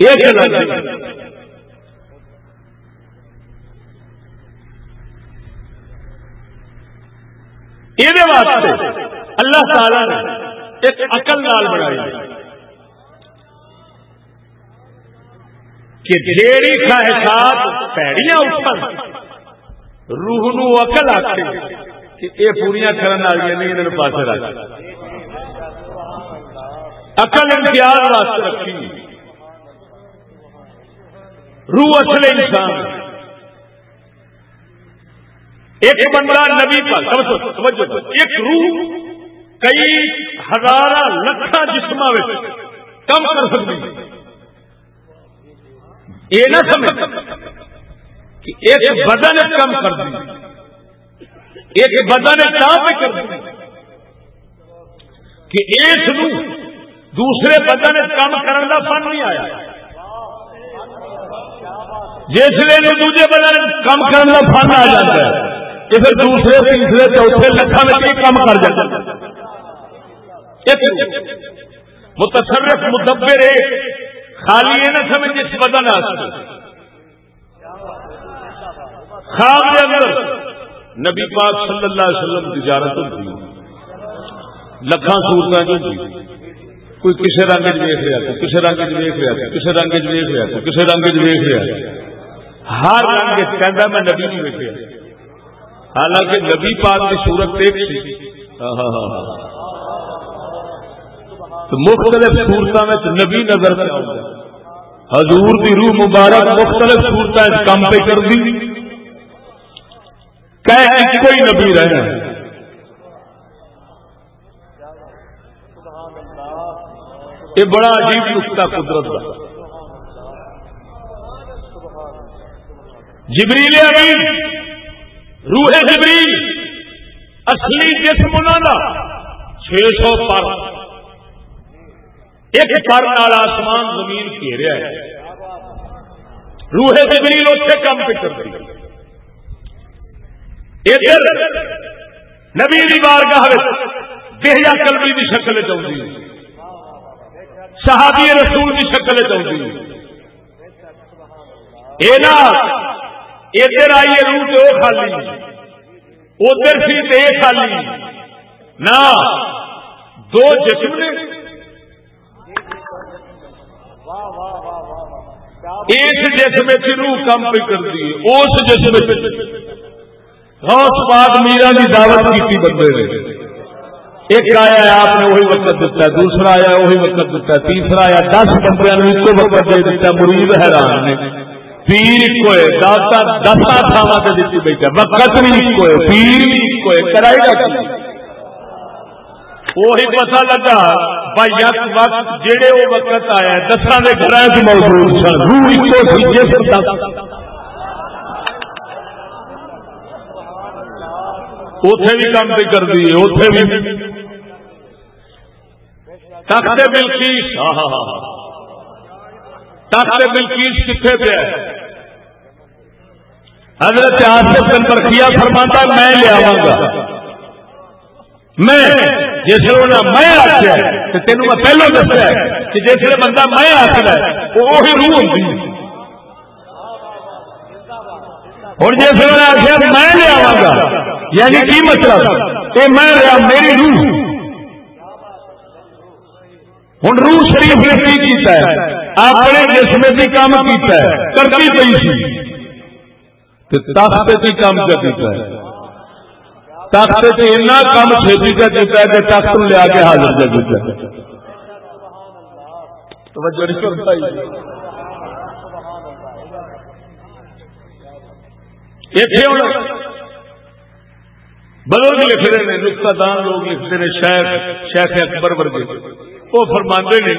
یہ چلا یہ واسطے اللہ تعالی نے ایک عقل نال بنائی کہ جیڑی خواہشات پیڑیاں اٹھن، روح نو عقل آتے کہ یہ پوریا کرنے والی نہیں انہوں پاس رکھ۔ عقل امتیاز واسطے رکھی۔ روح اصل انسان ایک بندہ نبی کا ایک روح، کئی ہزار لکھا جسم کم کر سکتی یہ نہ سمجھ کہ ایک بدن کم کر دی۔ ایک بدن کام کر دی۔ کہ ایک دوسرے بدن کم کرنے کا فن نہیں آیا۔ جس لیے دوجے بدن کم کرنے کا فن آ جاتا ہے۔ کہ پھر دوسرے تیسرے چوتھے لکھا میں یہ کام کر جاتا متصرف، مدبر خالی یہ نہ سمجھ جس بدن خواب کے اندر نبی پاک صلی اللہ علیہ وسلم تجارت ہوتی لکھان سورت کوئی کسی رنگ چ ویخ رہا کسی رنگ چ ویخ رہا کسی رنگ چ ویخ رہا کسی رنگ چ ویخ رہا ہر رنگ کہ میں نبی نہیں ویک رہا حالانکہ نبی پاک کی صورت ایک سی تو مختلف صورت میں نبی نظر میں حضور کی روح مبارک مختلف صورت کام پہ کر دی۔ کہ کوئی نبی رہنا یہ بڑا عجیب نقطہ قدرت کا جبریل امین روح جبریل، اصلی جسم انہوں کا چھ سو پر۔ ایک پر نال آسمان زمین گھیرا ہے۔ روح جبریل اتنے کم پہ کرتی ادھر نبی دی بارگاہ بہیا کلبی کی شکل چاہتی صحابی رسول کی شکل چاہتی یہ ادھر آئیے روح تو وہ خالی، ادھر سی تو یہ خالی۔ نہ دو جسم نے۔ اس جسم روح کم پہ کر دی، اس جسم غوث پاک میرا کی دعوت کی بندے نے۔ ایک آیا، آپ نے وہی وقت دیتا ہے دوسرا آیا، وہی وقت دیتا ہے تیسرا آیا، دس بندے وقت دے دیتا مریض حیران نے۔ پیر ایک ہے داتا دسا تھاوا سے دیتی بیٹھا، وقت بھی ایک ہے پیر ایک ہے کرائے گا وہی پتا لگا، بھائی یک وقت جہے وہ وقت آیا دسا کے گھر موجود سن روح ایک سی جس اتے بھی کام پہ کر دیے اتے بھی۔ تخت بلکیس ہاں ہاں ہاں تخت بلکیس کتنے پہ ہے؟ حضرت آصف بن برقیہ فرماتا میں لے آواں گا میں، جس میں آخیا تو تینوں میں پہلو دسیا کہ جس بندہ میں آخر ہے وہی روح ہوتی ہوں جس نے آخیا میں لے آواں گا یعنی کی مطلب؟ کہ میں لیا میری روح۔ ہوں روح شریف نے کی کیتا ہے؟ اپنے جسم کی کام کیتا ہے، کرتی پی سی۔ تخت کی کام کر دیتا ہے تخت ایسا کام چھتی کا دیتا ہے کہ تخت لیا کے حاضر کر دیتا ہے۔ بزرگ لکھ رہے ہیں نقطہ دان لوگ لکھتے ہیں شیخ شیخ اکبر ورگے۔ وہ فرماندے نے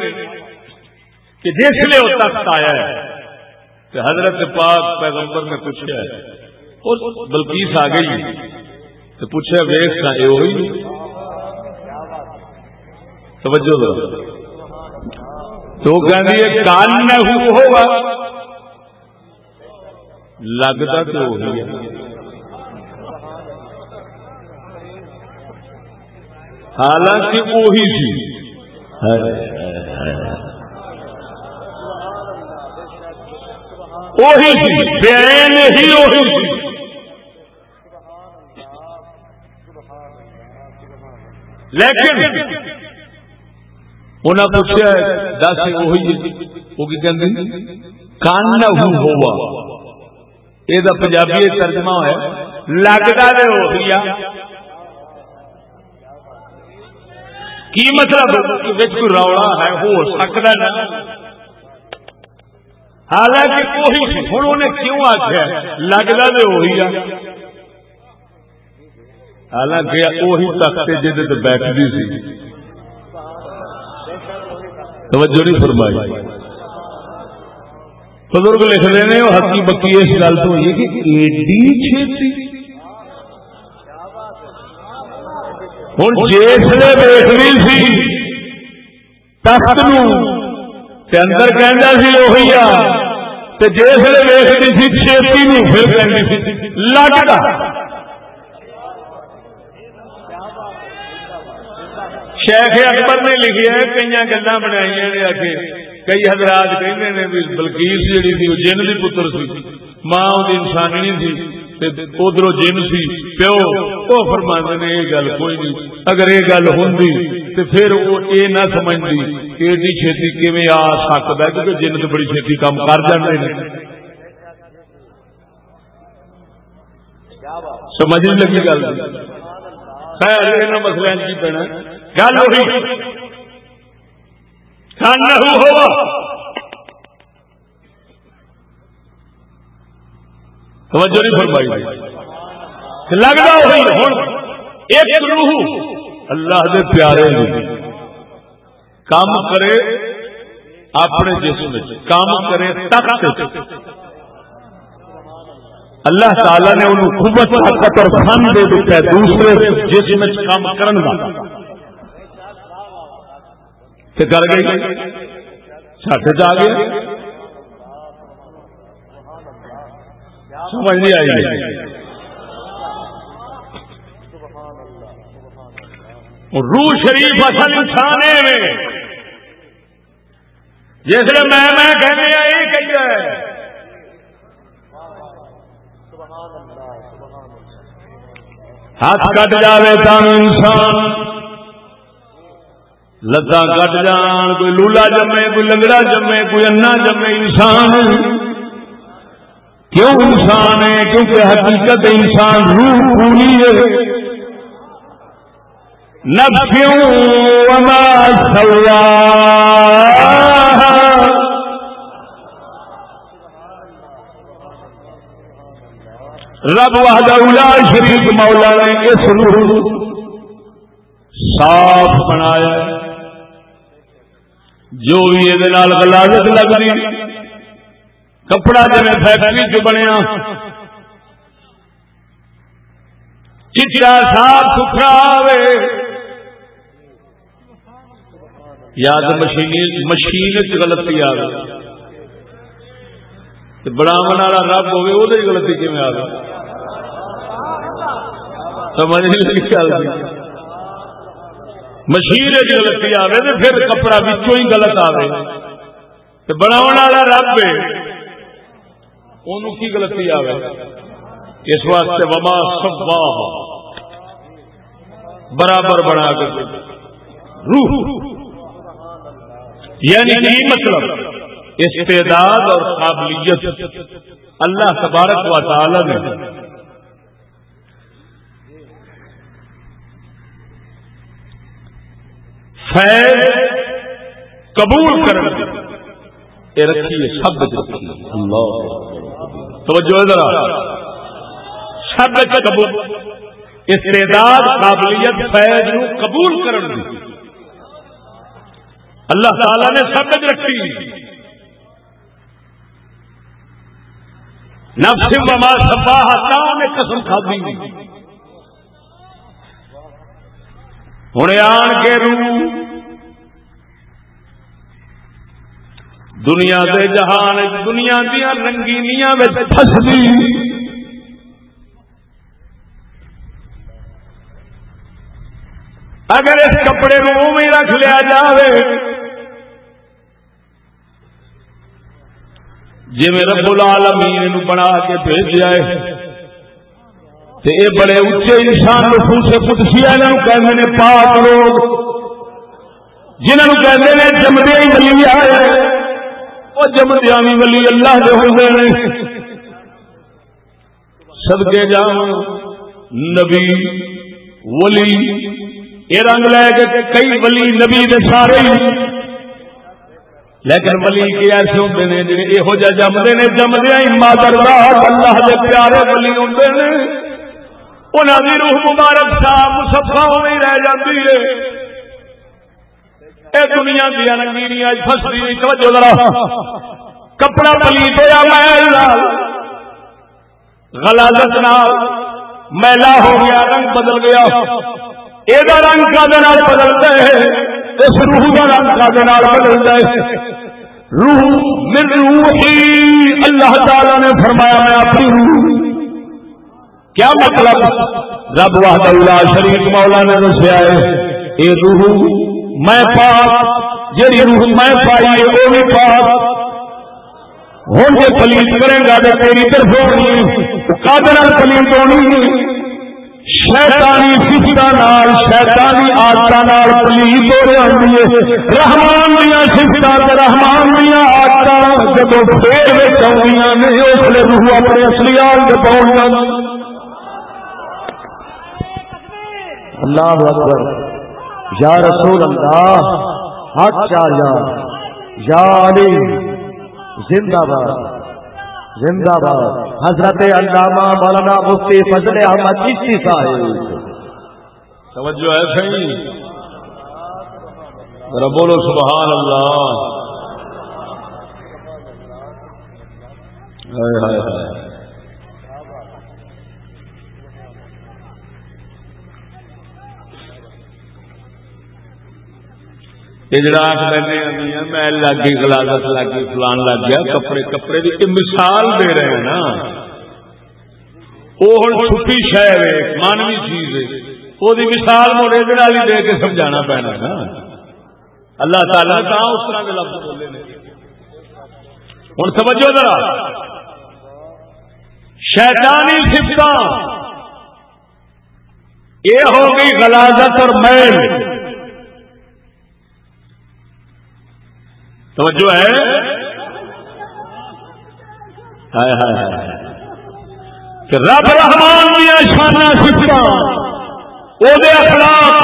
کہ جس لیے وہ تخت آیا ہے، کہ حضرت پاک پیغمبر نے پوچھا ہے بلکیس آ گئی، تو پوچھا ویخ کا یہ وہی؟ توجہ دو تو کہ کان نہ ہوگا۔ لگتا تو وہی ہے۔ حالانکہ وہی سی وہی سی بین ہی وہی۔ لیکن انہیں پوچھا دس وہی وہ کان ہوا۔ یہ پنجابی ترجمہ ہے لگتا تو کی مطلب؟ کوئی رولا ہے، ہو سکتا ہے حالانکہ وہی ہوں انہیں کیوں آخیا لگتا تو وہی حالانکہ وہی تخت جہد بیٹھتی سی۔ توجہ نہیں فرمائی۔ بزرگ لکھ رہے ہیں وہ ہکی بکی اس گل تو ہوئی کہ ایڈی چھیتی ہوں جسے ویسنی سی، تخت اندر کہہ سی وہی آ۔ جسے ویسنی سی چھیتی نو پھر کہ لگتا شیخ اکبر نے لکھی ہے کئی گلا بنائی نے آگے کئی حضرات کہتے ہیں بلکیس جیڑی تھی جن کی پتر سی۔ ماں انسانی سی۔ ادھر جن سی، پیو، وہ فرما نے یہ گل کوئی نہیں۔ اگر یہ گل ہوں تو پھر وہ یہ نہ سمجھتی کہ ایڈی چھتی کیون آ سکتا ہے، کیونکہ جن تو بڑی چھتی کام کر جانے سمجھ نہیں لگی گل؟ خیر مسئلہ کی پینا۔ گل ہوئی ہوا۔ توجہ نہیں فرمائی۔ لگتا ہوئی ہوں ایک روح اللہ دے پیارے کام کرے اپنے جسم کام کرے تخت اللہ تعالی نے انہوں قوت، طاقت اور فن دے دیتا ہے دوسرے جسم کام کرنے کا کر گئی۔ چھٹ چ گیا۔ سمجھ نہیں آئی۔ روح شریف اصل انسان میں جس میں میں کہنے یہ کہتا ہے۔ ہاتھ کٹ جائے تم انسان۔ لتا کٹ جان، کوئی لولا جمے، کوئی لنگڑا جمے، کوئی انا جمے انسان۔ کیوں انسان ہے، کیونکہ حقیقت انسان روح پوری ہے۔ نفیوں وما سوا رب وحدہ شریف مولا نے اس روح صاف بنایا جو بھی یہ غلازت لگ رہی کپڑا جی فیکٹری چ بنیا چچا صاف ستھرا آئے یا تو مشین مشین غلطی آ گئی۔ بناو والا رب ہوگی وہ غلطی کیون آ گئی؟ سمجھ نہیں لگی مشین غلطی آئے تو پھر کپڑا بچوں ہی غلط آئے بناو والا رب ہے۔ ان کی غلطی آ اس واسطے وبا سبا برابر بنا کر روح. یعنی یہی مطلب؟ استعداد اور قابلیت. اللہ تبارک و تعالی نے. فیض قبول کرنے. رکھی ہے سب رکھی اللہ. توجہ ذرا۔ سب قبول۔ استعداد، قابلیت، فیض نو قبول کرن دی۔ اللہ تعالی نے سب رکھی۔ نفس وما سبا نے قسم کھا دی۔ ہوں آن کے رو دنیا دے جہان دنیا دیا رنگینیاں فسدی اگر اس کپڑے کو رکھ لیا جائے جی میں رب العالمین بنا کے بھیجا ہے یہ بڑے اچے انسان رسول سے قدسی کہتے ہیں پاک لوگ جنہوں کہتے ہیں جمدے ہی ولی آئے۔ وہ جمدیا بھی ولی اللہ کے ہوں سدکے جا نبی ولی یہ رنگ لے کے کئی ولی نبی دے سارے لیکن ولی کے ایسے ہوتے ہیں جی یہو جہ جمتے ہیں جمدیا ہی مادر اللہ کے پیارے ولی ہوتے ہیں انہوں کی روح مبارک صاحب سفا ہوئی رہ جاتی ہے۔ اے دنیا دیا رنگینی فسری توجہ ذرا۔ کپڑا پلی تیرا محل غلازت نال میلا ہو گیا، رنگ بدل گیا۔ یہ رنگ کا بدلتا ہے؟ اس روح کا رنگ کا بدلتا ہے؟ روح من روحی اللہ تعالی نے فرمایا، میں اپنی روح۔ کیا مطلب؟ رب واہد اللہ شریف مولا نے دسیا ہے، اے روح میں پاک جی روح میں پائی ہے، وہ بھی پاک۔ ہوں جی پلیت کرے گا تو تیری طرف ہونی کادر پلیت ہونی۔ شیطانی سفت شیطانی آدت پلیت ہو جاتی ہے۔ رحمان دیا سفت رحمان دیا آدت جب پھر آدی نے اس لیے روح اپنے اصلی آگ پہنچ جاتی اللہ اکبر۔ یا رسول اللہ، حق چار یا۔ علی، زندہ باد۔ زندہ باد۔ حضرت علامہ مولانا مفتی فضل احمد چشتی صاحب۔ توجہ ہے صحیح؟ ذرا بولو سبحان اللہ۔ ہائے ہائے ہائے۔ محل لگ گئی گلادت لگ گئی فلان لگ گیا، کپڑے کپڑے کی مثال دے رہے ہیں نا۔ وہ ہوں چھٹی شہر ہے مانوی چیز ہے۔ وہ مثال موڑے والی دے کے سمجھانا پینا نا۔ اللہ تعالیٰ کہاں اس طرح کے لفظ بولے ہوں سمجھو ذرا۔ شیطانی سفت یہ ہو گئی غلازت اور میل۔ توجہ ہے؟ کہ رب رحمان دیا شانہ سکھا وہ اخلاق۔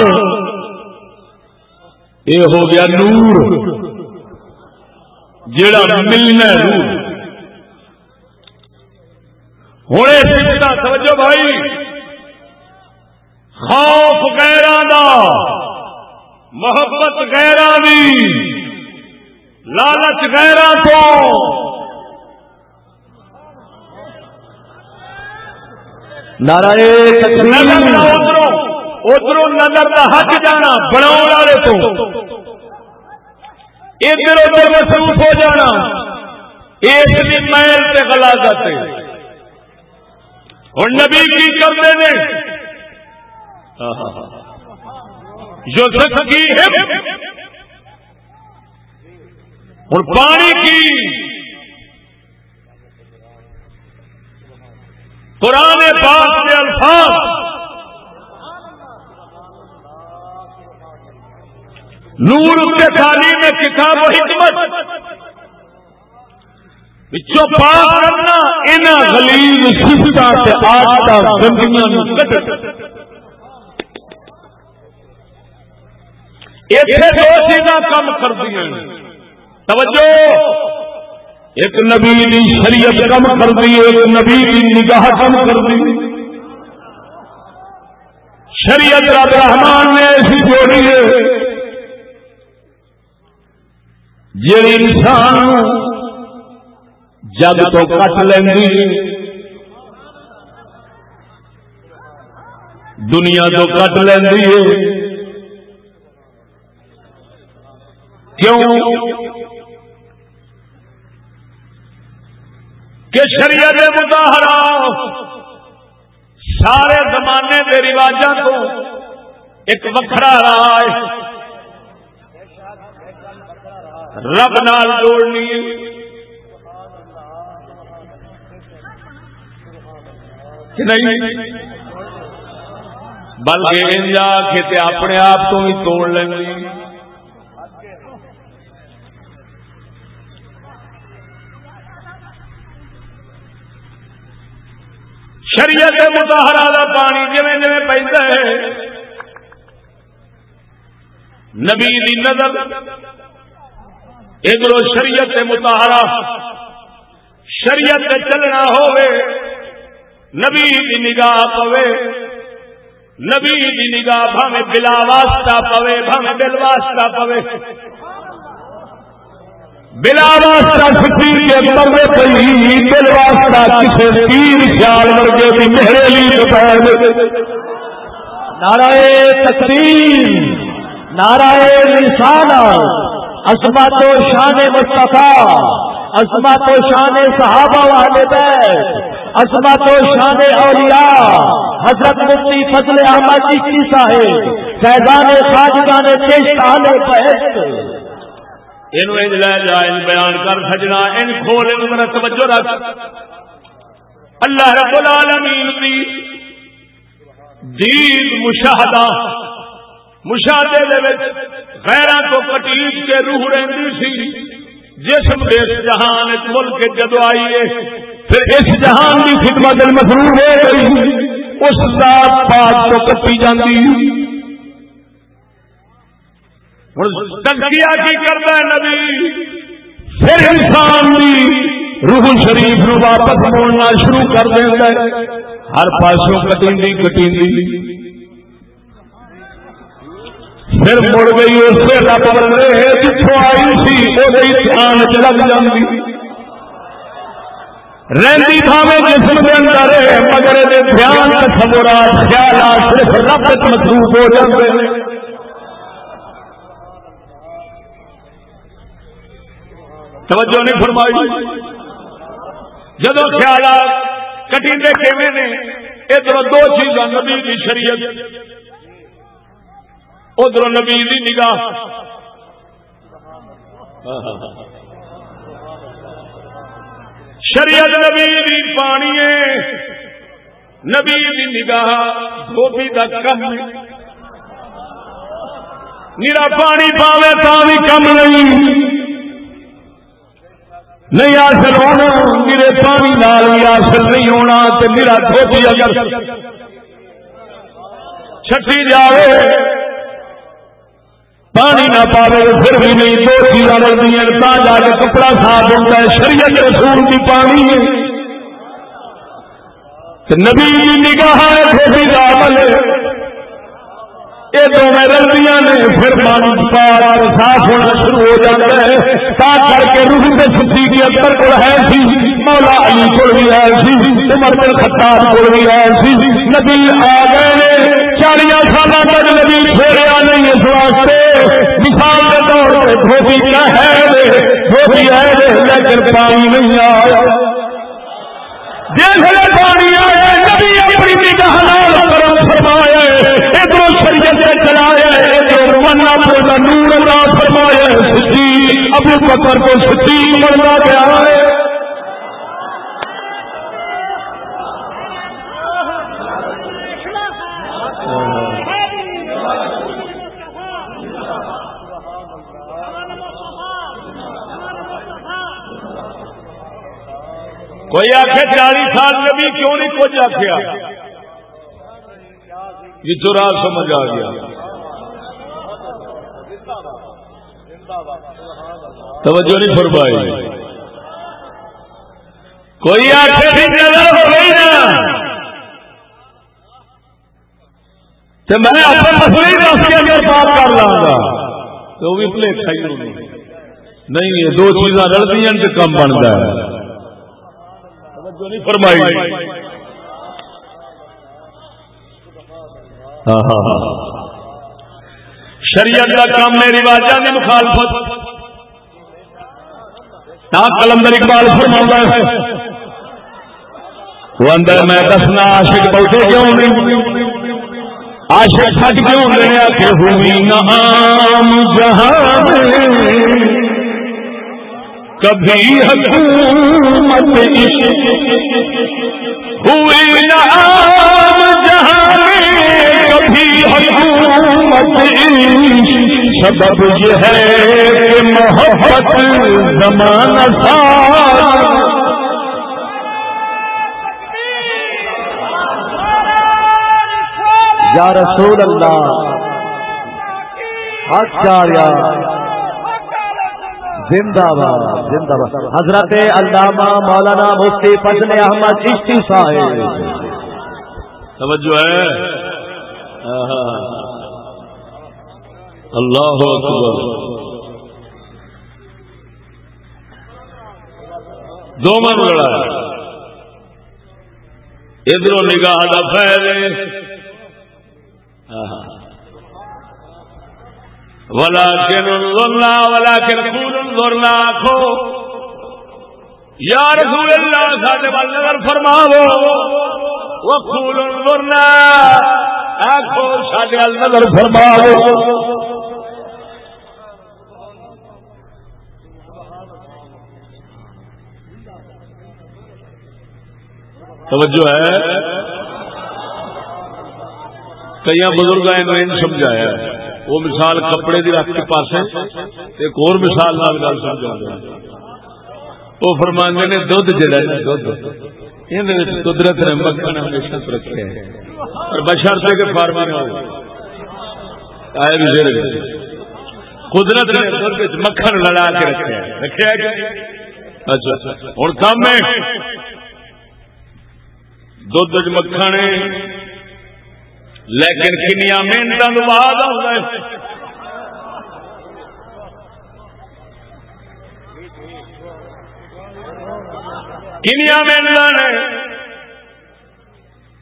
یہ ہو گیا نور جڑا ملنا نور۔ ہونے سکھتا توجہ بھائی، خوف گہران دا، محبت گہران دی۔ لالچ گہرا تو۔ ادھر نظر کا حق جانا بناؤ والے تو۔ ادھر ادھر مصروف ہو جانا۔ ایک دن محل سے گلا جاتے اور نبی کی کرتے ہیں جو سچ کی ہوں پانی کی قرآن پاک کے الفاظ نور کے تعلیم میں کتاب و حکمت پچھو پاک کرنا ان غلیل سفتا سے آتا گندگیاں اتنے دو چیزاں کم کر دیا توجہ! ایک نبی دی شریعت کم کر دی، ایک نبی دی نگاہ کم کر دی۔ شریعت رب رحمان نے ایسی جوڑی ہے جی انسان جگ تو کٹ لینی دنیا تو کٹ لینی ہے۔ کیوں؟ کہ شریعت مظاہرہ سارے زمانے کے رواجوں کو ایک وکرا رہا ہے۔ رب نال جوڑنی۔ نہیں؟ بلکہ ان کے اپنے آپ کو بھی توڑ لینی۔ شریعت مظاہرہ کا پانی جی جی پہ نبی دی نظر ادھر شریعت مظاہرہ، شریعت چلنا ہوئے نبی دی نگاہ پوے، نبی دی نگاہ بھاوے بلا واسطہ پوے بھاوے بل واسطہ پوے۔ بلا واسطہ کسی کے مرے پی دل واسطہ، کسی تیر خیال ورگے بھی میرے لیے نارا تقریر نارا نشانہ اسما تو شان مستفا اسما تو شان صحابہ والے بیت اسما تو شان اولیاء، حضرت مفتی فضل احمد کی صاحب فیضان خاجگان چیشت آلے بیت بیان کر سجنا ان کھول میرا توجہ رکھ۔ اللہ رب العالمین دی دین مشاہدہ، مشاہدے دے غیران کو کٹیج کے روح رہتی سی۔ جسم اس جہان اس ملک جدو آئیے پھر اس جہان کی خدمت مصروف ہو گئی اس ذات پاک کو کٹی جاتی تنکیا کی کرتا ہے نبی۔ پھر انسان بھی روح شریف نو واپس موڑنا شروع کر دینا ہے۔ ہر پاسوں کٹی کٹی پھر مڑ گئی اس سے رب بندے جتوں آئی سی؟ وہ دھیان چ لگ جاتی رہی تھاوے جسم کے اندر مگر دھیان خبرات خیالات صرف رب مصروف ہو جاتے ہیں توجہ نہیں فرمائی۔ جدو خیالات کٹی کیویں نے، ادھر دو چیزاں نبی کی شریعت، ادھر نبی کی نگاہ۔ شریعت نبی دی پانی نبی دی نگاہ دھوبی کا کم نیرا پانی پاوے تا بھی کم نہیں۔ نہیں آسل ہونا، میرے پانی نال بھی آسل نہیں ہونا تو میرا دھوتی اگر چھٹی جائے پانی نہ پاوے پھر بھی نہیں دو چیزاں لگتی ہیں تا جا کے کپڑا صاف ہوتا ہے، شریعت رسول کی پانی ہے۔ نبی نگاہ ہے دھوتی کا عمل ہے۔ یہ دونوں رلدیاں نے پھر من پار صاف ہونا شروع ہو جاتا ہے۔ تا کر کے روح کے سچی کی اندر کو ہے سی، مولا علی کو بھی ہے سی، عمر بن خطاب کو بھی ہے سی۔ نبی آ گئے چالیا سال تک نبی چھوڑیا نہیں اس واسطے۔ مثال کے طور پہ دھوبی کیا ہے دھوبی ہے لیکن پانی نہیں آیا۔ جیسے پانی آئے نبی اپنی نگاہ کرم فرمائے فرمایا سچی ابو بکر کو سچی مرنا گیا ہے۔ کوئی آخ چالیس سال نبی کیوں نہیں کچھ آخیا یہ تو سمجھ آ گیا۔ توجہ نہیں فرمائی۔ کوئی آخر نظر ہو گئی نا۔ تو میں اپنے مسئلے دس کے اگر بات کر رہا گا تو وہ بھی پلیٹ نہیں، یہ دو چیزاں رلتی ہیں تو کم بنتا ہے۔ فرمائی۔ ہاں، ہاں،, ہاں ہاں شریعت کا کام میں رواجہ میں مخالفت۔ کلندر اقبال فرما ہے۔ وہ اندر میں دسنا عاشق بہتے کیوں نہیں؟ عاشق سچ کیوں لڑیا کہ ہوئی نام جہاں کبھی حکومت ہوئی نام کبھی حکومت سبب یہ ہے کہ محبت زمانہ سار یا رسول اللہ۔ آچاریہ زندہ باد زندہ باد۔ حضرت علامہ مولانا مفتی پسند احمد چشتی صاحب۔ توجہ ہے۔ اللہ اکبر۔ دو من لڑا ادھر نگاہ کا فیل ولا کن ضرنا ولا کن ضرنا آخو یا رسول اللہ سارے بل نظر فرما وہ پھول ضرنا آخو سڈے نظر فرماؤ۔ توجہ ہے۔ کئی بزرگ سمجھایا۔ وہ مثال کپڑے کی رکھ کے پاس ایک اور مثال نال گل سمجھا وہ فرمانے نے دھد جڑا دھد قدرت نے مکھن ہمیشہ رکھے ہیں اور بشرتے کے فارمی نہ ہو قدرت نے مکھن لڑا کے رکھا رکھے رکھے اچھا۔ ہوں کم ہے دھد مکھن لیکن کنیا محنت بعد آتا ہے کنیا ملنا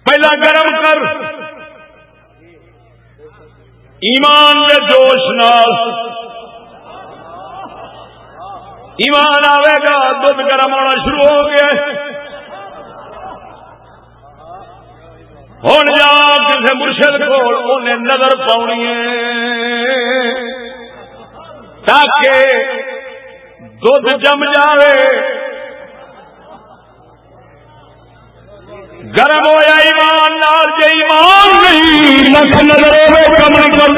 پہلا گرم کر۔ ایمان کے جوش نال۔ ایمان آئے گا دھد گرم ہونا شروع ہو گیا۔ ہوں جا کسی مرشد کو نظر پاؤنی ہے۔ تاکہ دھد جم جائے گرم ہوا ایمان نال جی ایمان نہیں لکھ نظر کم کر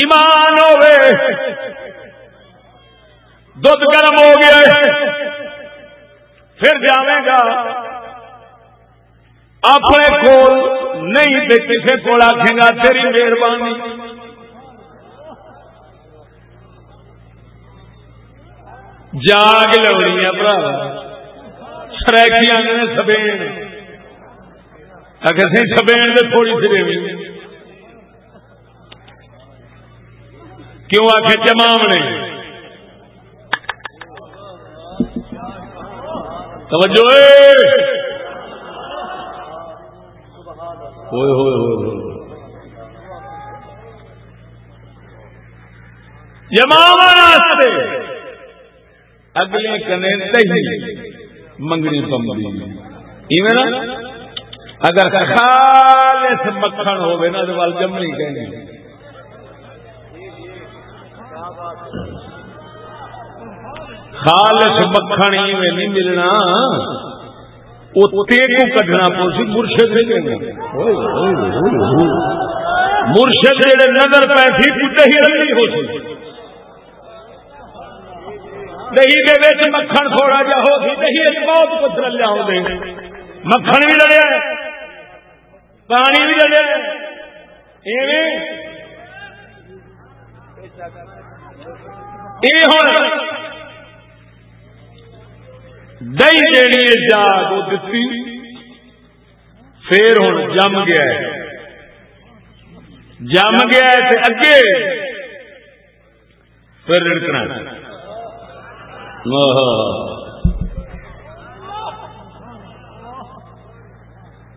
ایمان ہوے دھد گرم ہو گیا پھر جائے گا۔ اپنے کول نہیں کسی کو آخے گا، تیری مہربانی۔ جاگ لوڑی برا سرکی آنے سبین اگر سبین تو تھوڑی سی کیوں آخ جمام نے توجہ ہوئے ہوئے ہوئے جمام اگلے کنے دہی منگنی پمبی۔ نا؟ اگر خالص مکھن ہوے نا تے تو جمنی کہنی۔ خالص مکھن ایویں نہیں ملنا۔ او تیرے کو کڈنا پوسی مرشد مرشد جڑے نظر پہ تھی دہی ہو سکتی دہی مکھن تھوڑا جا ہو سی دہی بہت کچھ رلیا مکھن بھی لڑیا پانی بھی لڑیا دہی دینی جاگ دتی پھر ہوں جم گیا جم گیا اگے پھر رڑکنا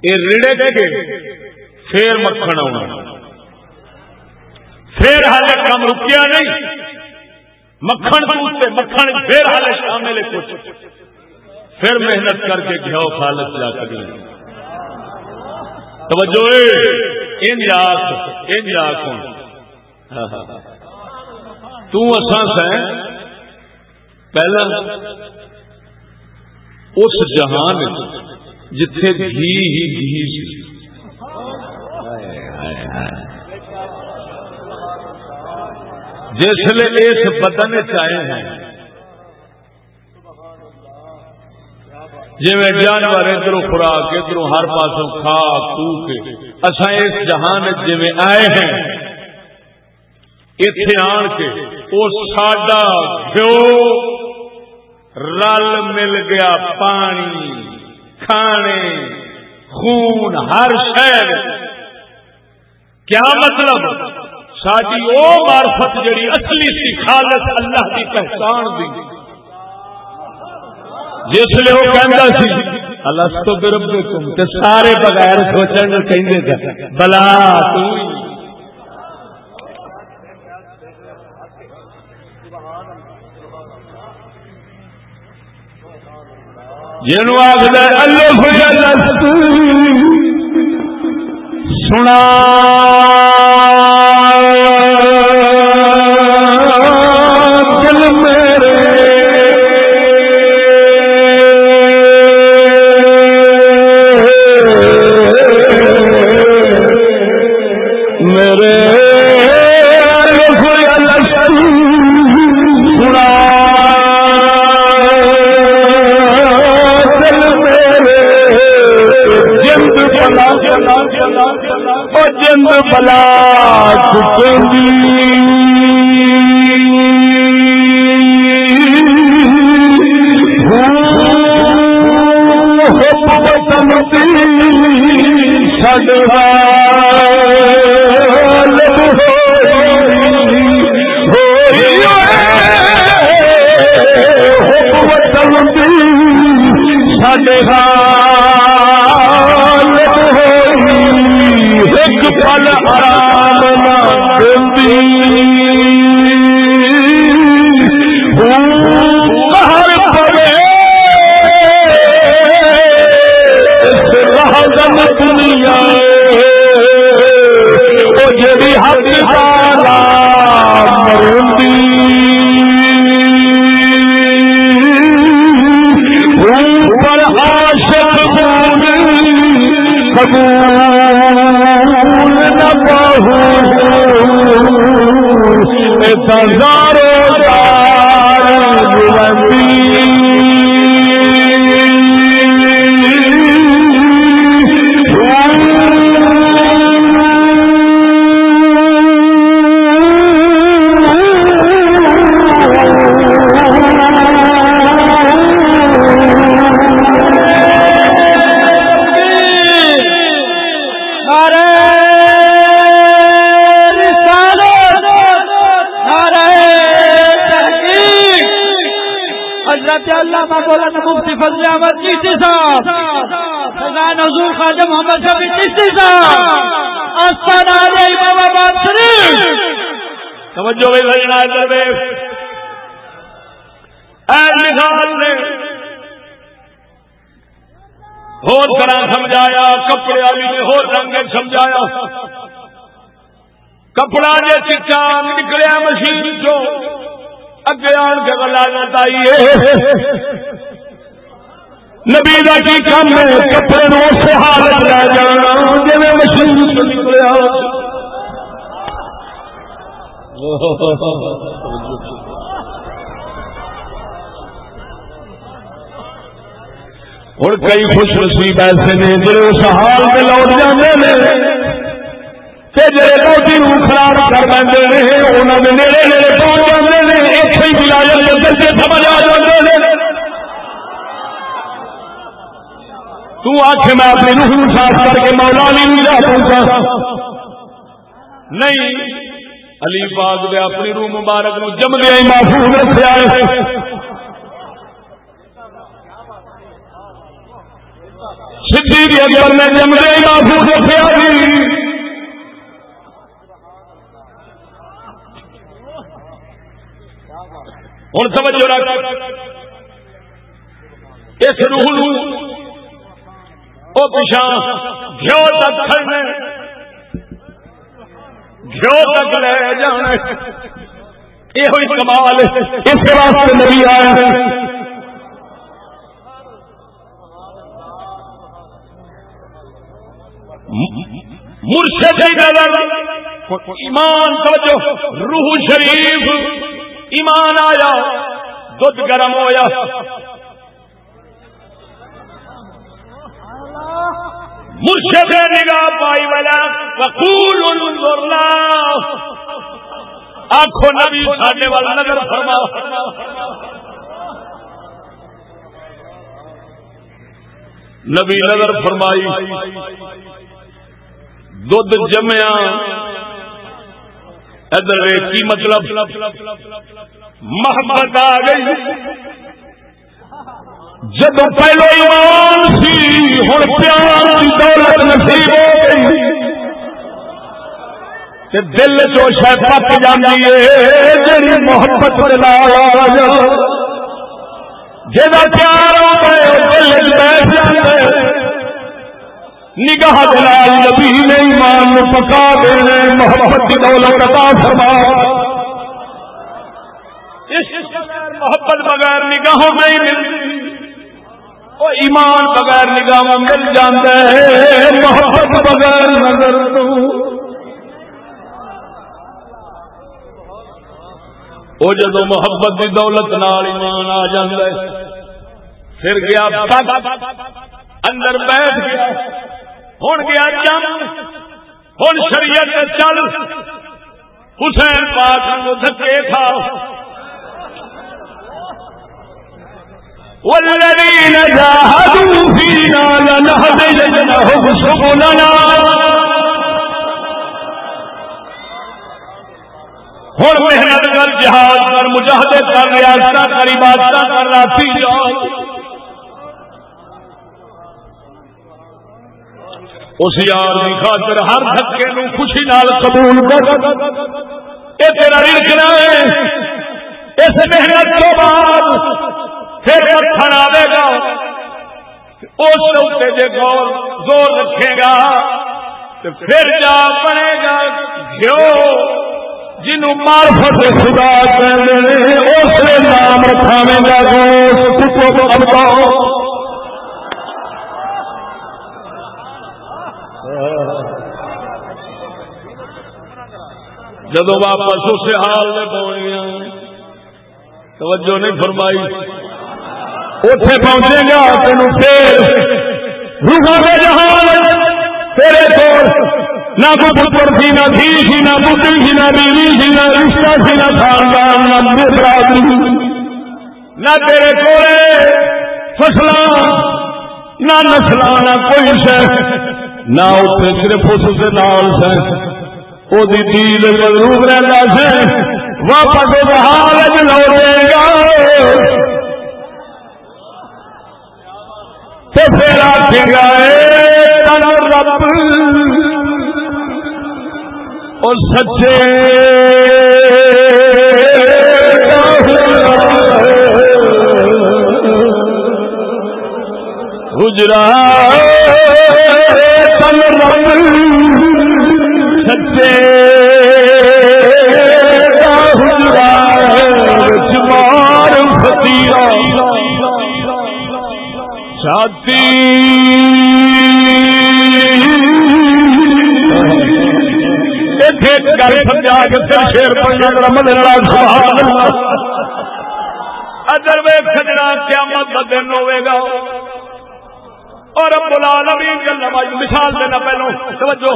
یہ رڑے کے پھر مکھن آنا پھر ہال کام رکیا نہیں۔ مکھن پوچھتے مکھن پھر ہال شامل کچھ۔ پھر محنت کر کے گھو خالت جا کر۔ توجہ ان لاکھ ان لاکھ ہاں، ہاں، ہاں۔ پہلا، اس جہان جتھے گھی ہی گھی جس لیے اس بدن چاہے ہیں۔ جی جانور ادھر خوراک، ادھر ہر پاسوں کھا پو کے۔ اصا اس جہان جی آئے ہیں اتے آن کے وہ ساڈا گیو رل مل گیا پانی، کھانے، خون، ہر شہر کیا مطلب؟ ساری وہ مارفت جڑی اصلی سی خالص اللہ کی پہچان دی۔ جس لیے وہ کہہ سی اللہ تو برب سارے بغیر سوچنے کہ بلا تھی جنو آخر اللہ سنا۔ مذہب طرح سمجھایا، کپڑے والی نے ہور رنگ سمجھایا۔ کپڑا نے چکا نکلیا مشین چو اگے آن کے گلا آئی نبی کا کی کام ہے؟ کپڑے نو اسے حالت لے جانا۔ جی مشین نکلیا۔ ہوں کئی خوش نصیب ایسے نے جی اس حال میں لوٹ جاتے ہیں روح خراب کر لیں انہوں نے نیڑے نیڑے پہنچ جاتے ہیں اتنے ہی بلایا جلدی سمجھ آ تو آخ میں اپنی روح صاف کر کے مولا نہیں جا پہنچا نہیں، علی پاک دے اپنی روح مبارک نو جم دیا محفوظ رکھا ہے سدھی اکبر نے جم دیا محفوظ رکھا ہوں سمجھو رکھ۔ اس روح وہ پچھا گھو تک کھڑنے گھو تک لے جانا یہ کمال اس واسطے نبی آیا۔ مرشد ایمان توجہ، روح شریف، ایمان آیا دھد گرم ہویا۔ مرشد نگاہ پائی والا وقول انظرنا آنکھوں نبی ساڈے والا نظر فرما نبی نظر فرمائی۔ دھد جمیا۔ ادھر کی مطلب۔ محمد آ گئی۔ جب پہلو ایمان سی ہوں پیار کی دولت نصیب ہو گئی۔ دل جو شاید پک جانی ہے جی محبت جا پیار آ دل بیٹھ جائے نگاہ دلال نبی نے ایمان پکا دینے محبت کی دولت عطا فرما۔ محبت بغیر نگاہوں میں ملتی۔ وہ ایمان بغیر نگاہ مل جاتا ہے محبت بغیر نظر تو۔ وہ جدو محبت کی دولت نال ایمان آ جائے پھر گیا اندر بیٹھ گیا ہوں گیا جم ہوں شریعت چل۔ حسین پاک دھکے کھا والذين جاهدوا فينا لنهدينهم سبلنا. ہوں محنت کر جہاد کر مجاہدے کر ریاست کر عبادت کر راتی جاؤ اس یار کی خاطر ہر دھکے نو خوشی نال قبول کر. یہ تیرا رکنا ہے، اس محنت تو بعد پھر مکھن آئے گا۔ اس روتے گور زور رکھے گا تو پھر جا بنے گا گھو جنو مارفت خدا اس نام رکھاوے گا گوشت جدو واپس اس حال میں پہنچ گیا، توجہ نہیں فرمائی۔ اتے پہنچے گا تین پھر روحا جہان، تیرے کو نہ کوئی پتر سی نہ دھی سی نہ پتری سی نہ بیوی سی نہ رشتہ سی نہ خاندان، نہ برادری، نہ تیرے کو فصل نہ نسل نہ کوئی شہ نہ اتنے صرف اس کے نال سے دید مضروب رہتا سے واپس حال لوٹے گا۔ تو پھر آخے رب۔ اور سچے۔ گجرا تن رب۔ مار گل سمجھا کے شیر پڑھنا ادر وے سجنا قیامت کا دن ہوے گا، اور بلا نبی مثال دینا پہلو۔ توجہ۔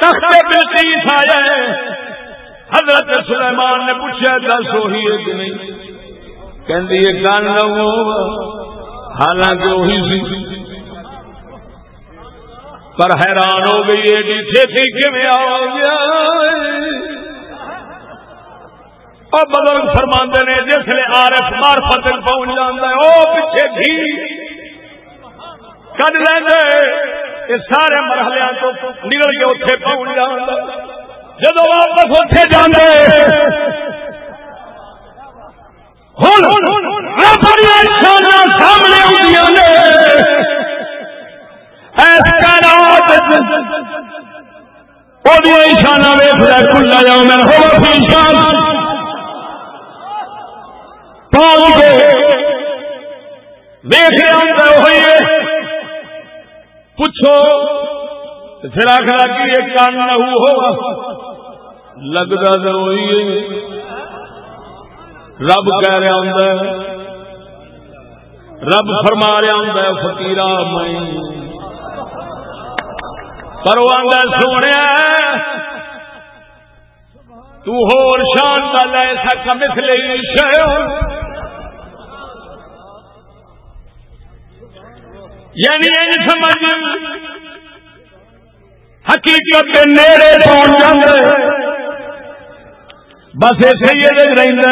تخت بلقیس آیا ہے۔ حضرت سلیمان نے پوچھا دس وہی ہے کہ نہیں؟ کہ گن حالانکہ وہی سی۔ پر حیران ہو گئی، ایڈی چھتی کیون آ گیا اور بزرگ فرماندے نے، جس نے آر ایف مار فتل پہنچ جانا ہے وہ پیچھے بھی۔ کد لے یہ سارے مرحلے تو نکل کے اتنے پہنچ جانا جب واپس اتنے جانے سامنے نشانہ ویخ کھلا جاؤ میں۔ رہا پوچھو پھر آخر کی یہ کان نہ ہوا۔ لگتا ضروری ہے۔ رب کہہ رہا ہوں رب فرما رہا ہوں فکیر میں۔ پروانا سونے، تو ہور شان کا لے سک مثل یعنی سمجھ حقیقت کے نیڑے پہنچ جاتے بس ایسے ہی رہتا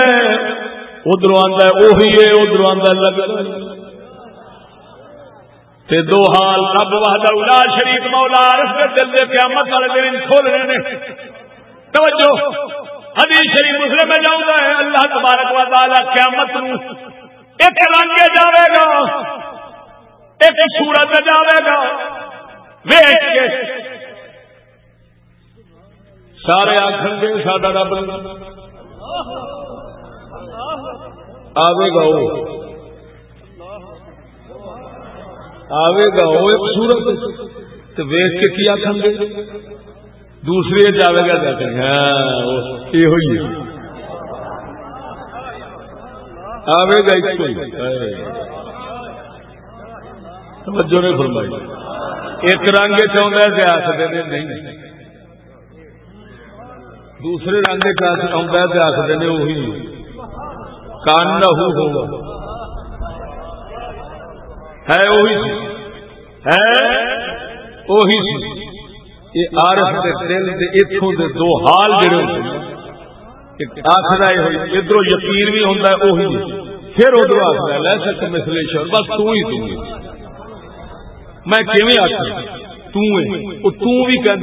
ادھر آتا ہے ادھر آتا لگ تے دو حال، رب وحدہ الا شریف مولا، عرش کے دل دے قیامت والے دن کھول رہے ہیں توجہ۔ حدیث شریف مسلم میں جاؤں گا۔ ہے اللہ تبارک و تعالی قیامت نو ایک رنگ جاوے گا۔ ایک صورت جاوے گا۔ ویچ کے۔ سارے آخر گے ساڈا رب۔ آوے گا وہ آئے گا وہ ایک سورت۔ تو ویخ کے کیا آخان گے دوسری جائے گا جاتے ہاں یہ ہوئی آئے گا ایک توجہ نہیں فرمائی۔ ایک رنگ چاہتا ہے کہ آخر نہیں۔ دوسرے رنگ چاہتا ہے کہ آخر وہی۔ کان نہ ہو ہے وہی۔ ہے وہی۔ یہ آرف کے دل کے اتوں کے دو حال جڑے ہوتے آخر ادھر یقین بھی ہوتا ہے، وہی۔ پھر ادھر آخر لے سکتے مسلیشن بس تو ہی تم میں کیون آخر توں بھی کہہ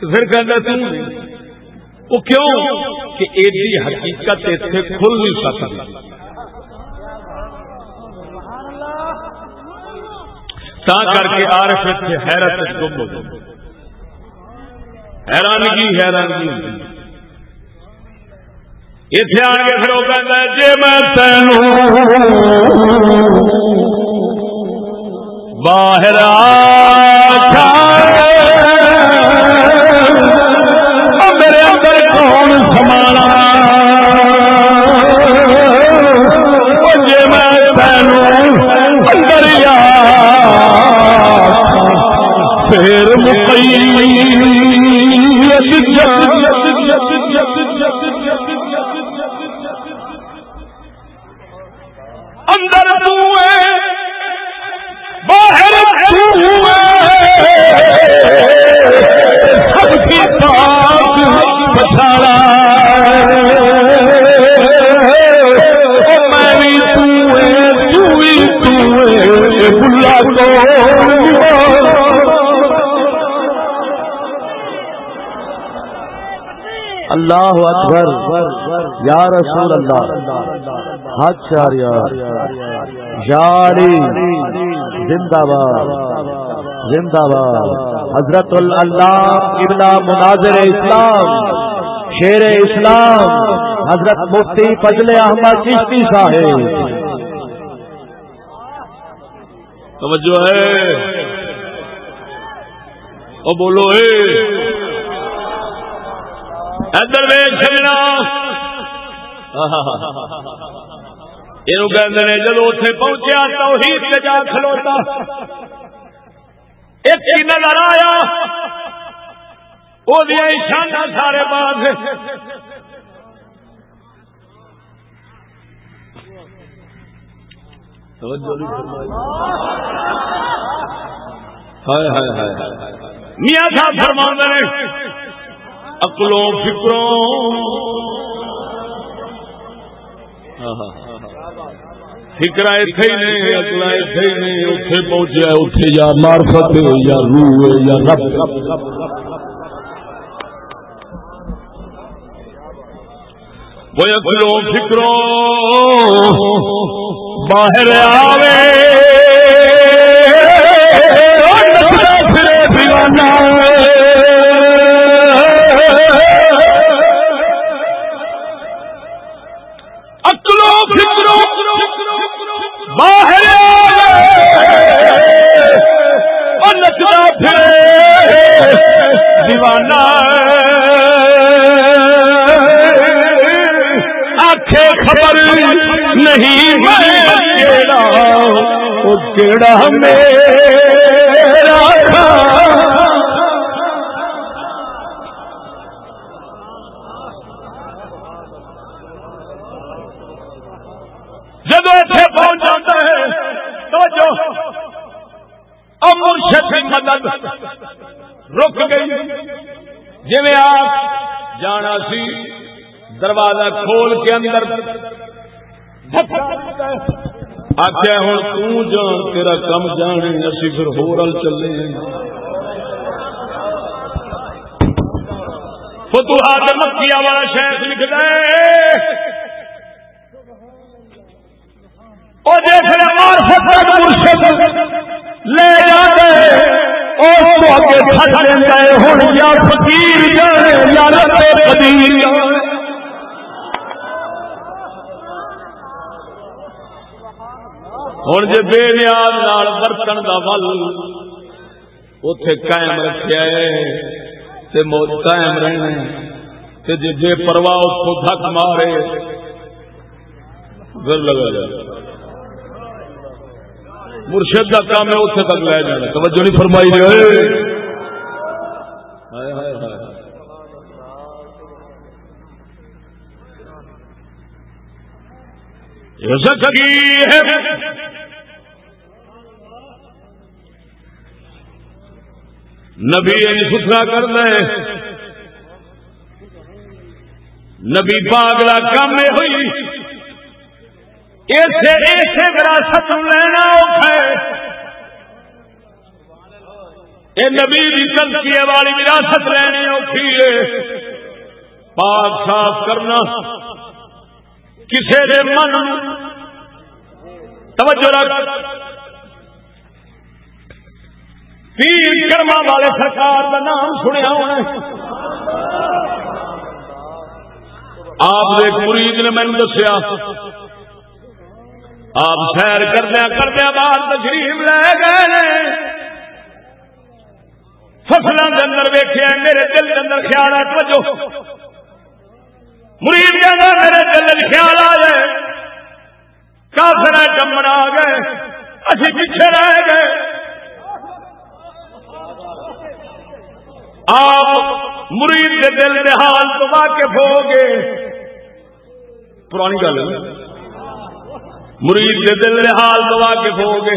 پھر کہ وہ کیوں؟ کہ ایڈی حقیقت اتنے کھل نہیں سکتی۔ تا کر کے آر ایف سے حیرت گم ہو گئی۔ حیرانگی حیرانگی۔ اتنے آن کے پھر وہ کہتا ہے جی میں تینوں باہر اللہ اکبر. یا رسول اللہ. حد چار یاری زندہ باد. زندہ باد. حضرت اللہ ابلا مناظر اسلام. شیر اسلام. حضرت مفتی فضل احمد چشتی صاحب. توجہ ہے. او بولو اے. ادھر ویگ سجنا جب اتے پہنچیا تو ہی جا کھلوتا۔ ایک ہی نظر آیا۔ وہ شانہ سارے باغ۔ میاں صاحب فرما رہے اکلوں فکروں۔ فکر اتے ہی نہیں اکل اتے ہی نہیں اتے پہنچا اتے یا مارفت یا روح، یا رب۔ وہ اکلوں فکروں باہر آوے۔ نہیں کیڑا میرا جب اتنے پہنچ جاتا ہے تو جو امر شخص مدد رک گئی۔ جی آپ جانا سی، دروازہ کھول کے اندر آخیا ہوں تان تیرا کم جانے اسی پھر ہو چلے۔ فتوحات مکیا والا شہر لکھ دے لے جاتے ہوں یا فقیر جانے، یا رب قدیر جانے۔ ہوں جی بے نیاز نال برتن کا ول اتے قائم رکھا ہے قائم رہنا جی بے پرواہ اس کو تھک مارے۔ گھر لگا جائے مرشد کا کام ہے اتنے تک لے جانا۔ توجہ نہیں فرمائی رہے ہے۔ نبی ستھرا کر دے نبی پاگلا کام ہوئی۔ ایسے ایسے وراثت لینا یہ نبی بھی تلکیے والی وراثت لینی اوکھی ہے۔ پاک صاف کرنا۔ کسی من توجہ رکھ۔ پیر کرما والے سرکار کا نام سنیا ہونا آپ مرید نے مینو دسیا، آپ سیر کردیا کردیا باہر تشریف لے گئے فصلوں کے اندر ویخیا میرے دل کے اندر خیال ہے، توجہ۔ مرید کے اندر میرے دل خیال آ گئے۔ کافر جمن آ گئے۔ اسی پیچھے رہ گئے۔ آپ مرید کے دل کے حال تو واقف ہو گے پرانی گل مرید کے دل کے حال تو واقف ہو گے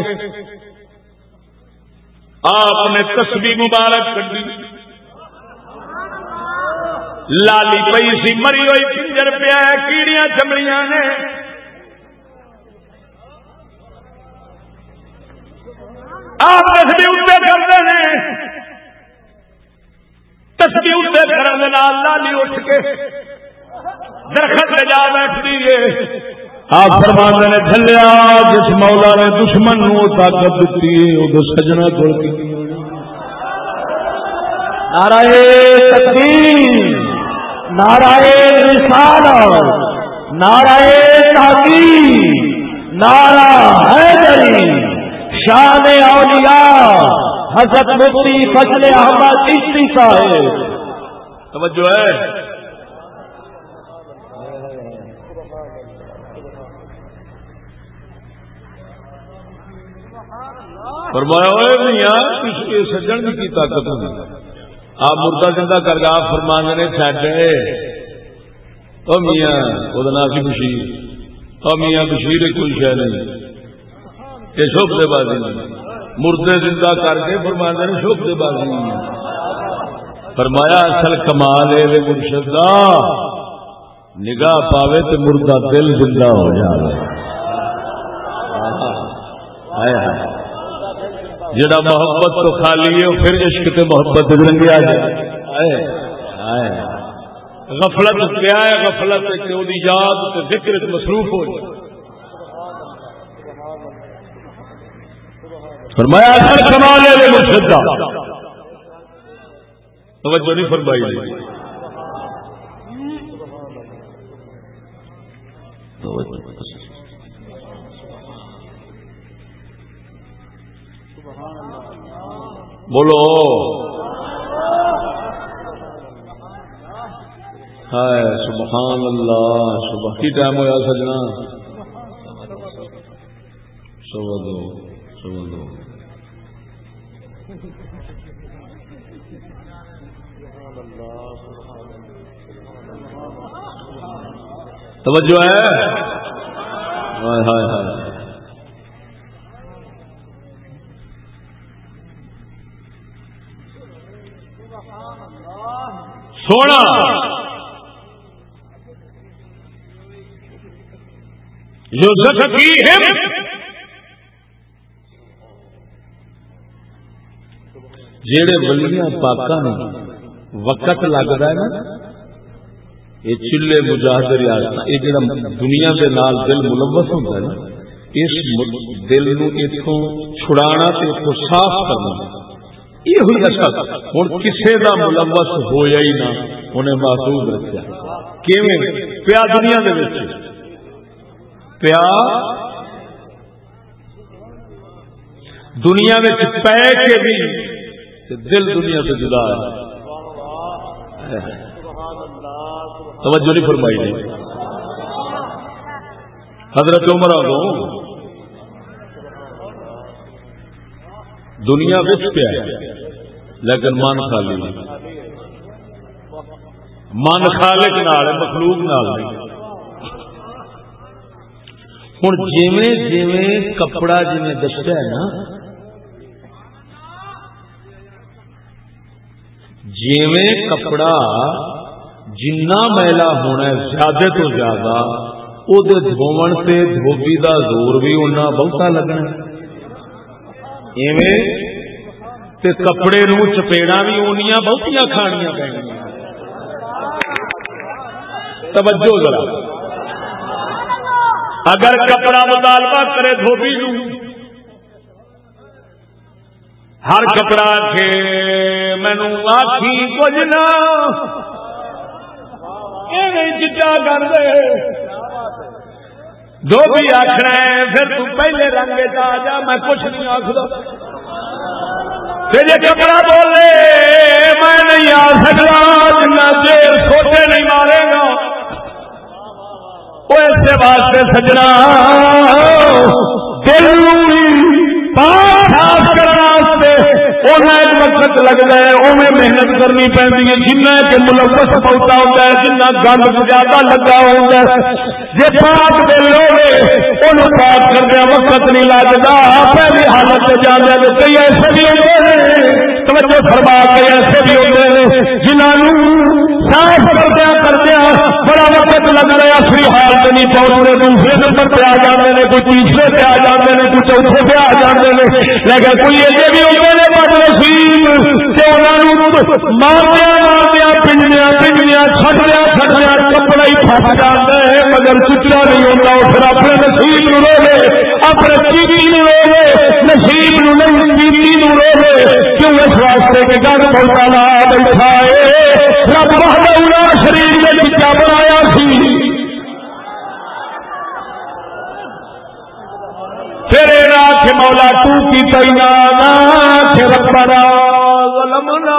آپ نے تسبیح مبارک کر دی۔ لالی پی سی، مری ہوئی پنجر پیا کیڑیاں چمڑیاں نے۔ آپ تسبیح اتنے کرتے ہیں۔ تصویر سے کرنے لالی اٹھ کے درخت لے جا بیٹھتی ہے۔ آپ فرمانے نے چلیا جس مولا نے دشمن نو طاقت دیتی ہے وہ سجنا کھول کی نارا تقدیر نارا رسال نارا تحقیق نارا حیدری، شان اولیاء حضرت مفتی فضل احمد عشتی صاحب۔ توجہ ہے۔ فرمایا سجن کی طاقت نہیں آپ مردہ زندہ کر کے آپ فرما نے سڈے او میاں وہ نا کی بشیر او میاں بشیر کوئی شہر نہیں۔ یہ شوق دے بازی نہیں۔ مردے زندہ کر کے فرمانے نے شوق دے بازی۔ فرمایا، اصل کمال ہے مرشد نگاہ پاوے تو مردہ دل زندہ ہو جائے جڑا محبت تو خالی ہے پھر عشق تے محبت رنگی آ جائے۔ غفلت کیا ہے غفلت یاد تے ذکر مصروف ہو جائے۔ فرمایا اثر کمال ہے مرشد توجہ نہیں فرمائی توجہ بولو۔ ہائے، سبحان اللہ۔ صبح کی ٹائم ہوا سجنا۔ سو دو سو دو۔ توجہ ہے؟ ہائے ہائے سونا۔ جو زکی ہے جڑے ولیاں پاکا وقت لگتا ہے نا یہ چلے مجاہد ریاست یہ جڑا دنیا کے نال دل ملوث ہوتا ہے نا، اس دل نو اتوں چھڑانا تے اتوں صاف کرنا۔ یہ ہوئی اصل ہوں کسی کا ملوث ہوا ہی نہ انہیں محسوس رکھا پیا دنیا دے پیا دنیا میں پی کے بھی دل دنیا سے جدا ہے۔ توجہ نہیں فرمائی نہیں. حضرت عمر آ دنیا بچ پیا لیکن من خالی من خالق نال مخلوق نال ہوں جیویں جیویں کپڑا جی دستا ہے نا، جیویں کپڑا جنا میلا ہونا ہے زیادہ تو زیادہ وہ دھون سے دھوبی کا زور بھی اُنہ بہتا لگنا تے کپڑے نو چپیڑا بھی اونیاں بہتیاں کھانیاں پہ توجہ ذرا۔ اگر کپڑا مطالبہ کرے دھوبی نو ہر کپڑا کے مینو آخی کچھ نہ چٹا کر دے۔ جو بھی آخنا ہے، پھر تو پہلے رنگ آ جا، میں کچھ نہیں آخر پھر کپڑا بولے میں نہیں آ سکتا جنا چیر سوچے نہیں مارے گا۔ وہ ایسے واسطے سجنا، دل صاف کرنے ایک وقت لگتا ہے اوے محنت کرنی پی ہے۔ جنہ کے ملوث پہنچا ہوتا ہے جنہ گند زیادہ لگا ہوتا ہے۔ جی پاک دل ہوئے ان پاک کردیا وقت نہیں لگتا۔ پہلی حالت سے جانا تو کئی ایسے بھی ہوتے ہیں۔ توجہ فرما، کئی ایسے بھی ہوتے ہیں جنہوں صاف کردیا کردیا بڑا وقت لگ رہا فری حال سے نہیں پہنچ رہے دوسرے نمبر پہ آ جاتے ہیں، کوئی تیسرے پہ آ جاتے ہیں، کوئی چوتھے پہ آ جاتے ہیں۔ لیکن کوئی ایسے بھی ہوتے ہیں بد نصیب۔ کہ انہوں ماردیا ماردیا پنجیا پنجیا کپڑا ہی جاتا ہے مگر چچرا نہیں ہوتا پھر اپنے نصیب نو رو اپنے چیری نو رو نصیب نو نہیں نو رو کیوں اس واسطے کے گھر بہت لا بیٹھا ہے؟ رب بہت شریر نے چیزا بنایا سی۔ پھر راک مولا تو کی تینا پھر ربنا ظلمنا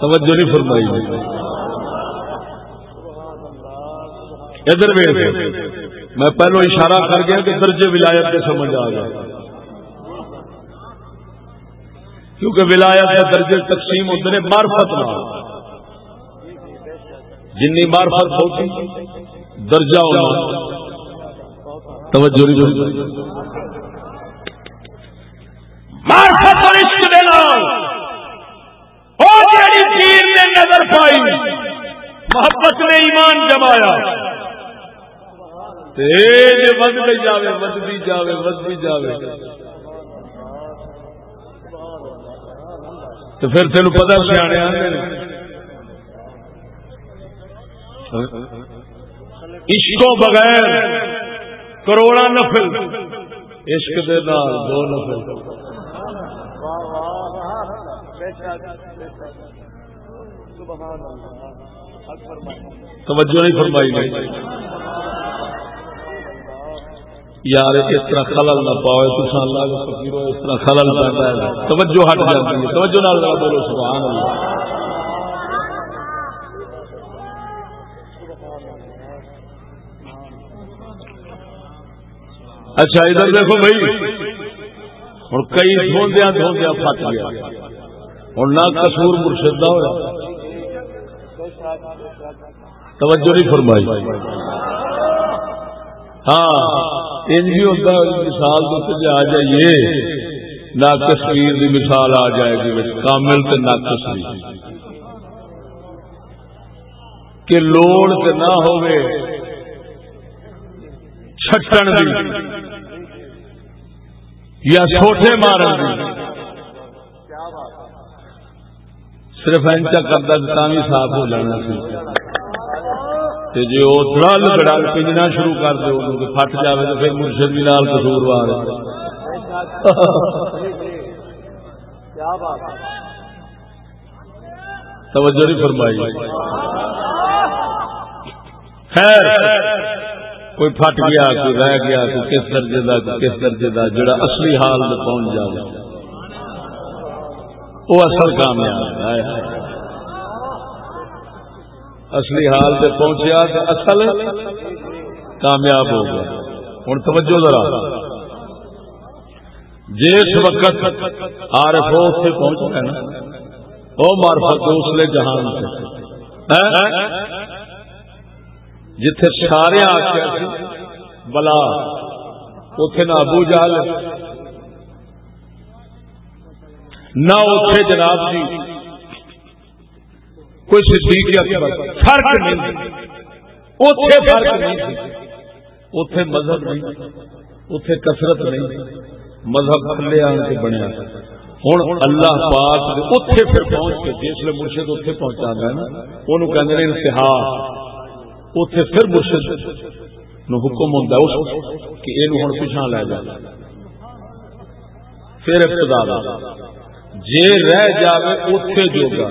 توجہ نہیں فرمائی. ادھر میں پہلو اشارہ کر گیا کہ درجے ولایت کے سمجھ آ گیا. کیونکہ ولایت کا درجے تقسیم ہوتے ہیں مارفت نہ جن مارفت ہوتی، درجہ ہونا۔ توجہ مارفت اور عشق دینا چیز نے نظر پائی، محبت نے ایمان جمایا۔ تیز بدتی جاوے بدتی جاوے بدتی جاوے۔ تو پھر تین پتا سیانے عشقوں بغیر کروڑا نفل، عشق دے نال دو نفل۔ توجہ نہیں فرمائی۔ یار، اس طرح خلل نہ پاؤ تو اللہ کے فقیر اس طرح خلل پاتا ہے توجہ ہٹ جاتی ہے، توجہ نال بولو، سبحان اللہ۔ اچھا ادھر دیکھو بھائی ہوں کئی دھوندیا دھوندیا پھٹ گیا۔ ہوں نہ کسور مرشد ہوا توجہ نہیں فرمائی۔ ہاں ہوتا مثال تو آ جائیے۔ ناقص پیر کی مثال آ جائے گی کامل تو ناقص کہ لوڑ تو نہ ہوئے، چھٹن دی، یا چھوٹے مارن دی۔ صرف اینچا کرتا بھی صاف ہو جانا سی۔ جی وہ دڑل گڑل پنجنا شروع کر دو پٹ جائے تو پھر مرشد بھی لال کسور وار توجہ نہیں فرمائی۔ خیر کوئی پھٹ گیا کوئی رہ گیا کوئی کس درجے کا کس درجے کا جڑا اصلی حال میں پہنچ جائے وہ اصل کامیاب ہے۔ اصلی حال سے پہنچیا تو اصل کامیاب ہو گیا۔ ہوں توجہ ذرا۔ جس وقت آر ایف او سے پہنچ گئے نا وہ مارفت دوسرے جہان سے ہاں؟ جتھے سارے آ بلا اتے نہ ابو جال نہ اتے جناب جی۔ کوئی صدیق اکبر فرق نہیں. اتے فرق نہیں. اتے مذہب نہیں. اتے کثرت نہیں. مذہب تھلے آن کے بنیا ہوں اللہ پاک اتے پھر پہنچ کے جسے مرشد اتے پہنچا گیا نا وہ کہ انتہا. اتے پھر مرشد نو حکم ہوتا اس کہ یہ ہوں پچھا لے جا. پھر ابتدا جے رہ جائے اتے جو گا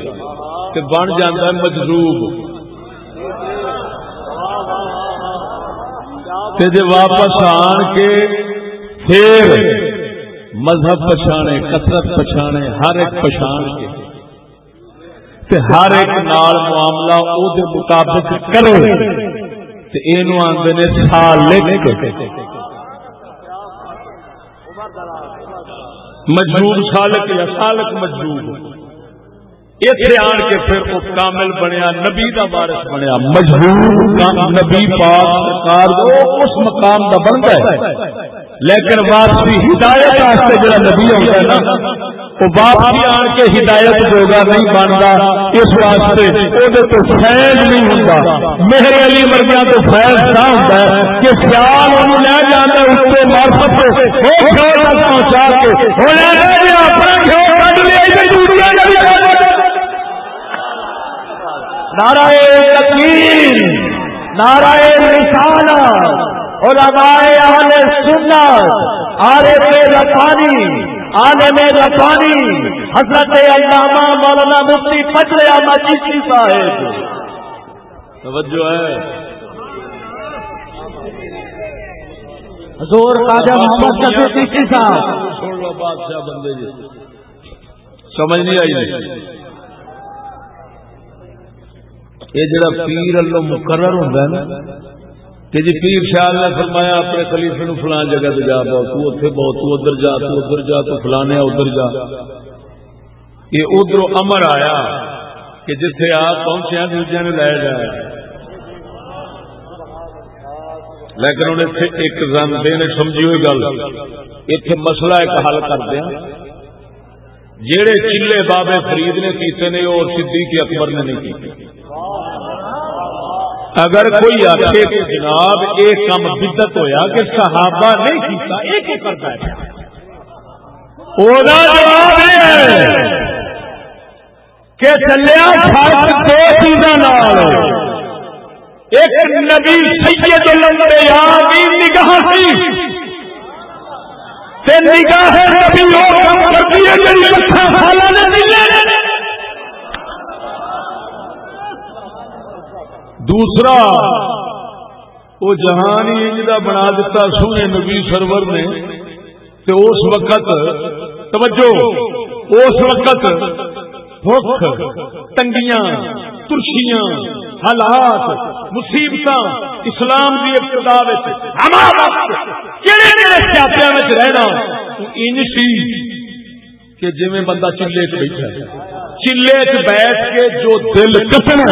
بن جاتا مجروب۔ جی واپس آن کے پھر مذہب پچھانے، کثرت پچھانے، ہر ایک پچھان کے۔ تے ہر ایک نال معاملہ او دے مطابق کرے تے اینو آندے نے سالک مجروب سالک یا سالک مجروب اتنے آن کے پھر وہ کامل بنیا، نبی کا وارث بنیا مجبور نبی پاک سرکار اس مقام کا بنتا ہے۔ لیکن واپسی ہدایت واسطے جڑا نبی ہوتا ہے نا، وہ واپسی آن کے ہدایت ہوگا نہیں بنتا، اس واسطے وہ تو فیض نہیں ہوتا میرے علی مرگیا تو فیض نہ ہوتا ہے کہ خیال انہوں لے جانا اس سے مارفت پہنچا کے جی، اپنا گھر کٹ لیا علماء اہل سنت عارف رفانی عالم رفانی حضرت علامہ مولانا مفتی پچھلے احمد صاحب۔ توجہ ہے۔ حضور خواجہ محمد شفیع چیشی صاحب۔ چھوڑ لو بادشاہ بندے جی۔ سمجھ نہیں آئی یہ جڑا پیر اللہ مقرر ہوتا ہے نا کہ جی پیر شاہ نے فرمایا اپنے خلیفے نو فلان جگہ تے جا بہت، تو اتنے بہت، تو ادھر جا، تو ادھر جا، تو فلانے ادھر جا۔ یہ ادھر امر آیا کہ جتھے آپ پہنچے دوجے نے لے جایا۔ لیکن انہیں ایک زن نے، سمجھی ہوئی گل۔ اتنے مسئلہ ایک حل کر دیا۔ جہے چیلے بابے فرید نے کیتے نے اور صدیق اکبر نے نہیں کیتے۔ اگر کوئی آخے کہ جناب ایک کام بدت ہویا کہ صحابہ نہیں کیتا ایک کرتا ہے؟ جواب ہے کہ چلیا فرق دو چیزوں ایک نبی سید الانبیاء کی نگاہ سی، تے نگاہ نبی وہ کام کرتی ہے، جڑی لکھاں سالاں نے نہیں دوسرا، وہ جہان ہی انجدہ بنا دیتا سونے نبی سرور نے کہ اس وقت، توجہ، اس وقت بھوک، تنگیاں، ترشیاں، حالات مصیبت اسلام کی ابتدا سیاپیا رہنا ان سی کہ جی بندہ چلے چ بیٹھا چلے چ بیٹھ کے جو دل کسنا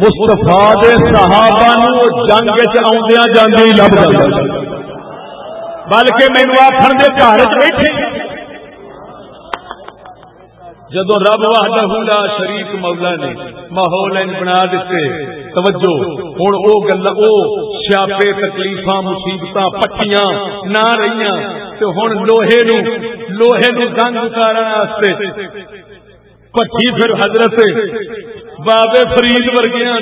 مستفا صحابہ جنگ چاہدیا جانے لب جاتا بلکہ مینو آخر دے گھر بیٹھے۔ جدو رب واہدہ شریف مولا نے ماحول بنا دیتے توجہ ہوں وہ گلا وہ سیاپے تکلیف مصیبت پٹیاں نہ رہی ہوں لوہے نو لوہے نو گنگ اتارنے پٹی پھر حضرت بابے فرید ورگیا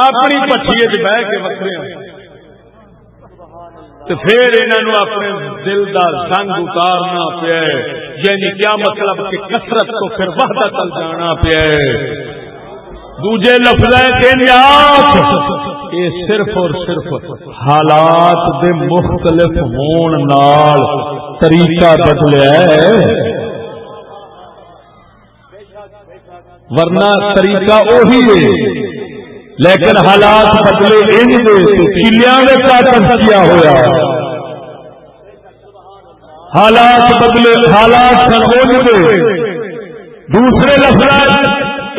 اپنی پٹھی بہ کے وکرے پھر انہوں اپنے دل کا سنگ اتارنا پیا یعنی کیا مطلب کہ کسرت تو پھر وحدہ چل جانا پیا دوجے لفظ یہ صرف اور صرف حالات دے مختلف ہون نال طریقہ بدلیا ہے ورنہ طریقہ وہی ہے۔ لیکن حالات بدلے ان چلیا کیا ہوا حالات بدلے، حالات دوسرے لفظ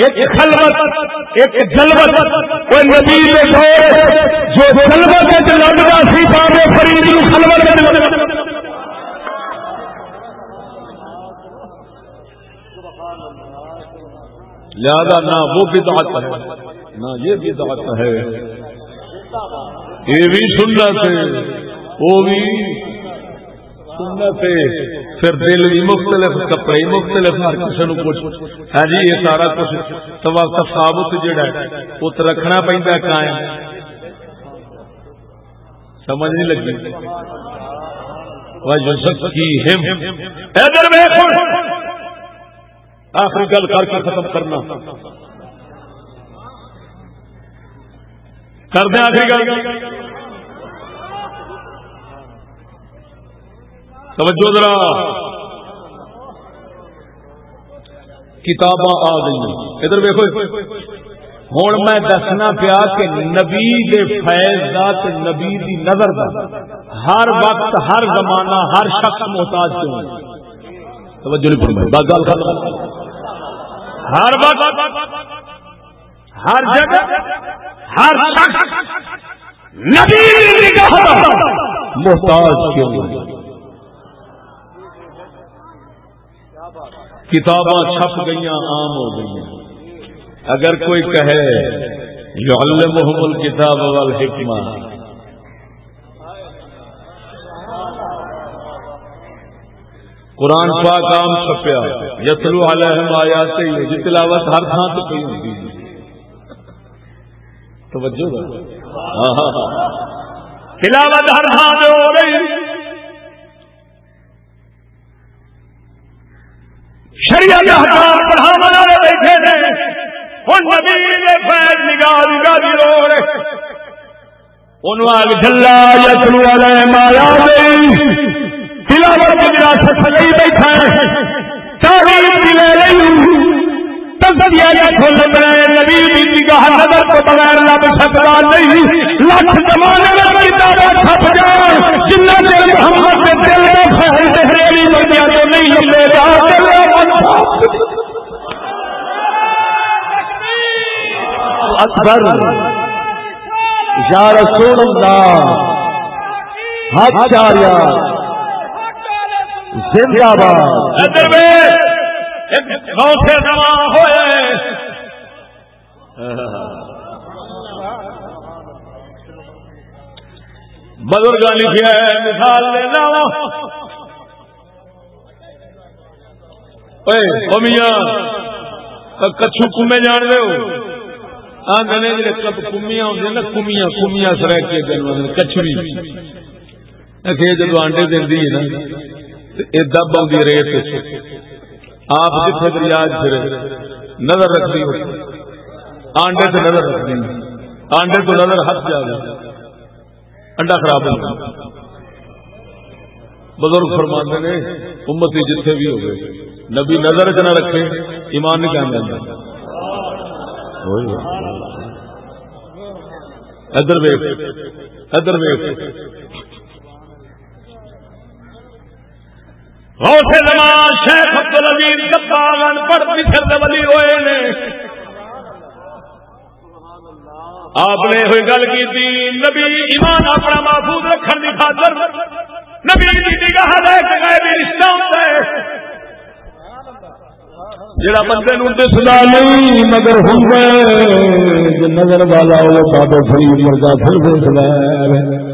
ایک خلوت، ایک جلوت۔ کوئی ندی جو جلوت لگتا سی فرید خلوت لہذا نہ وہ بدعت ہے، نہ یہ بدعت ہے۔ یہ بھی سننا سے وہ بھی سننا سے پھر دل بھی مختلف، کپڑے مختلف، ہر کسی نے کچھ۔ ہاں جی یہ سارا کچھ ثابت جڑا ہے وہ رکھنا پہنتا قائم۔ سمجھ نہیں لگی؟ کی ہم آخری گل کر کے ختم کرنا۔ کر دیں آخری گل۔ توجہ ذرا۔ کتاباں آ گئی ادھر دیکھو ہوں میں دسنا پیا کہ نبی دے فیض دا تے نبی دی نظر دا ہر وقت، ہر زمانہ، ہر شخص محتاج کیوں؟ توجہ نہیں فرمائی۔ گل ختم۔ ہر وقت، ہر جگہ، ہر نبی محتاج کیوں کتاباں چھپ گئی عام ہو گئی اگر کوئی کہے جو اللہ محمد کتاب والحکمہ قرآن پاک عام چھپیا، یتلو علیہم آیات ہی تلاوت ہر تھان تو کوئی ہوتی توجہ ہاں ہاں تلاوت ہر تھان پہ ہو رہی شریعت احکام پڑھانے والے بیٹھے تھے ہن نبی نے فیض نگاہ نگاہ دی روڑ انہوں آگ جھلا یتلو علیہم آیات تلاوت کی وراثت لئی بیٹھا ہے۔ نبی کا نظر کو بغیر لب سکتا نہیں لکھ زمانے میں چھپ جائے جنہ دل محمد کے دل میں پھیل تحریری بندیاں تو نہیں لمبے گا اکبر۔ یا رسول اللہ۔ ہاتھ چاریا زندہ باد۔ ہوئے۔ بزرگ لکھا ہے، مثال لینا میاں کچھ کمے جان دے آدھے جی کمیاں ہوں نا، کمیاں کمیاں سر کے کچھری جب آنڈے دینی ہے نا۔ دب آئی ریت آپ جتنے دریا پھر نظر رکھنی آنڈے سے نظر رکھنی آنڈے تو نظر ہٹ جائے انڈا خراب ہو بزرگ فرماتے نے، امتی جتنے بھی ہو گئے نبی نظر چ نہ رکھے، ایمان نہیں کہنا جاتا ادر ویک ادر ویک غوث زمان شیخ عبد العزیز کباغن پڑھ پچھر دے ولی ہوئے نے۔ آپ نے ہوئی گل کی تھی، نبی ایمان اپنا محفوظ رکھن کی خاطر۔ نبی کی نگاہ دے کہ غیبی رشتہ ہوتا ہے جڑا بندے نو دسدا نہیں، مگر ہوں نظر والا وہ بابا فرید مرزا پھر دسدا ہے۔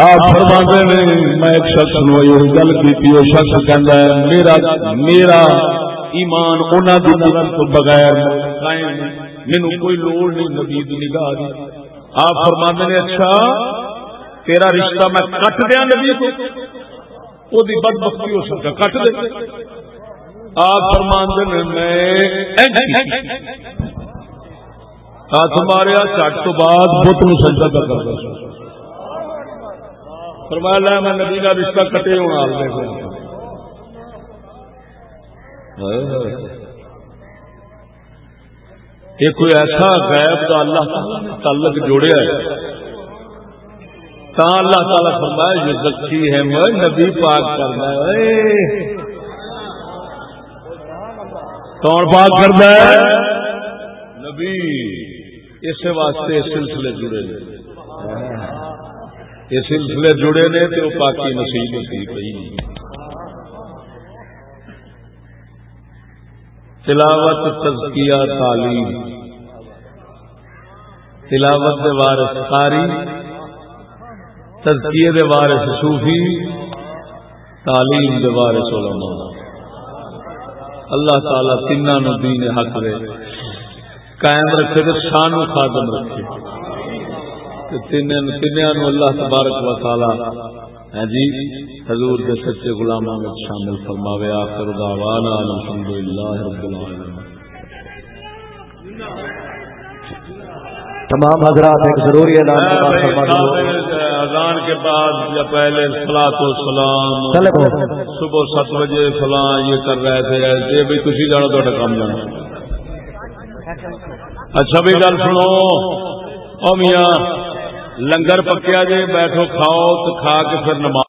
آپ فرما نے میں ایک شخص نو یہ گل کی وہ شخص کہندا میرا میرا ایمان انہاں دی نظر تو بغیر مینوں کوئی لوڑ نہیں نبی دی نگاہ دی۔ آپ فرما نے اچھا تیرا رشتہ میں کٹ دیا نبی کو وہ دی بدبختی ہو سکتا کٹ دے۔ آپ فرما نے، میں ہاتھ ماریا، چٹ تو بعد بت نو سجدہ کرتا سا فرمایا میں نبی کا رشتہ کٹے ہونا یہ کوئی ایسا غیب کا اللہ تعالی تعلق جوڑیا ہے؟ تا اللہ تعالی فرمایا، یہ ذکی ہے، میں نبی پاک کرنا ہے. کون پاک کرنا ہے؟ نبی اس واسطے سلسلے جڑے یہ سلسلے جڑے نے تو پاکی نصیب ہوتی پی تلاوت، تزکیہ، تعلیم۔ تلاوت دے وارث قاری۔ تزکیے دے وارث صوفی۔ تعلیم دے وارث علماء۔ اللہ تعالی تینوں دین حق دے قائم رکھے تو سانو خادم رکھے۔ اللہ تبارک و تعالی جی حضور کے سچے غلاموں میں شامل فرماوے آخر دعوانا الحمد للہ رب العالمین۔ تمام حضرات ایک ضروری اعلان اذان کے بعد یا پہلے سلاۃ و سلام صبح سات بجے فلاں یہ کر رہے تھے یہ بھی تھی جانا تو کام جانا اچھا بھی گل سنو۔ او میاں لنگر پکیا جے بیٹھو کھاؤ تو کھا کے پھر نماز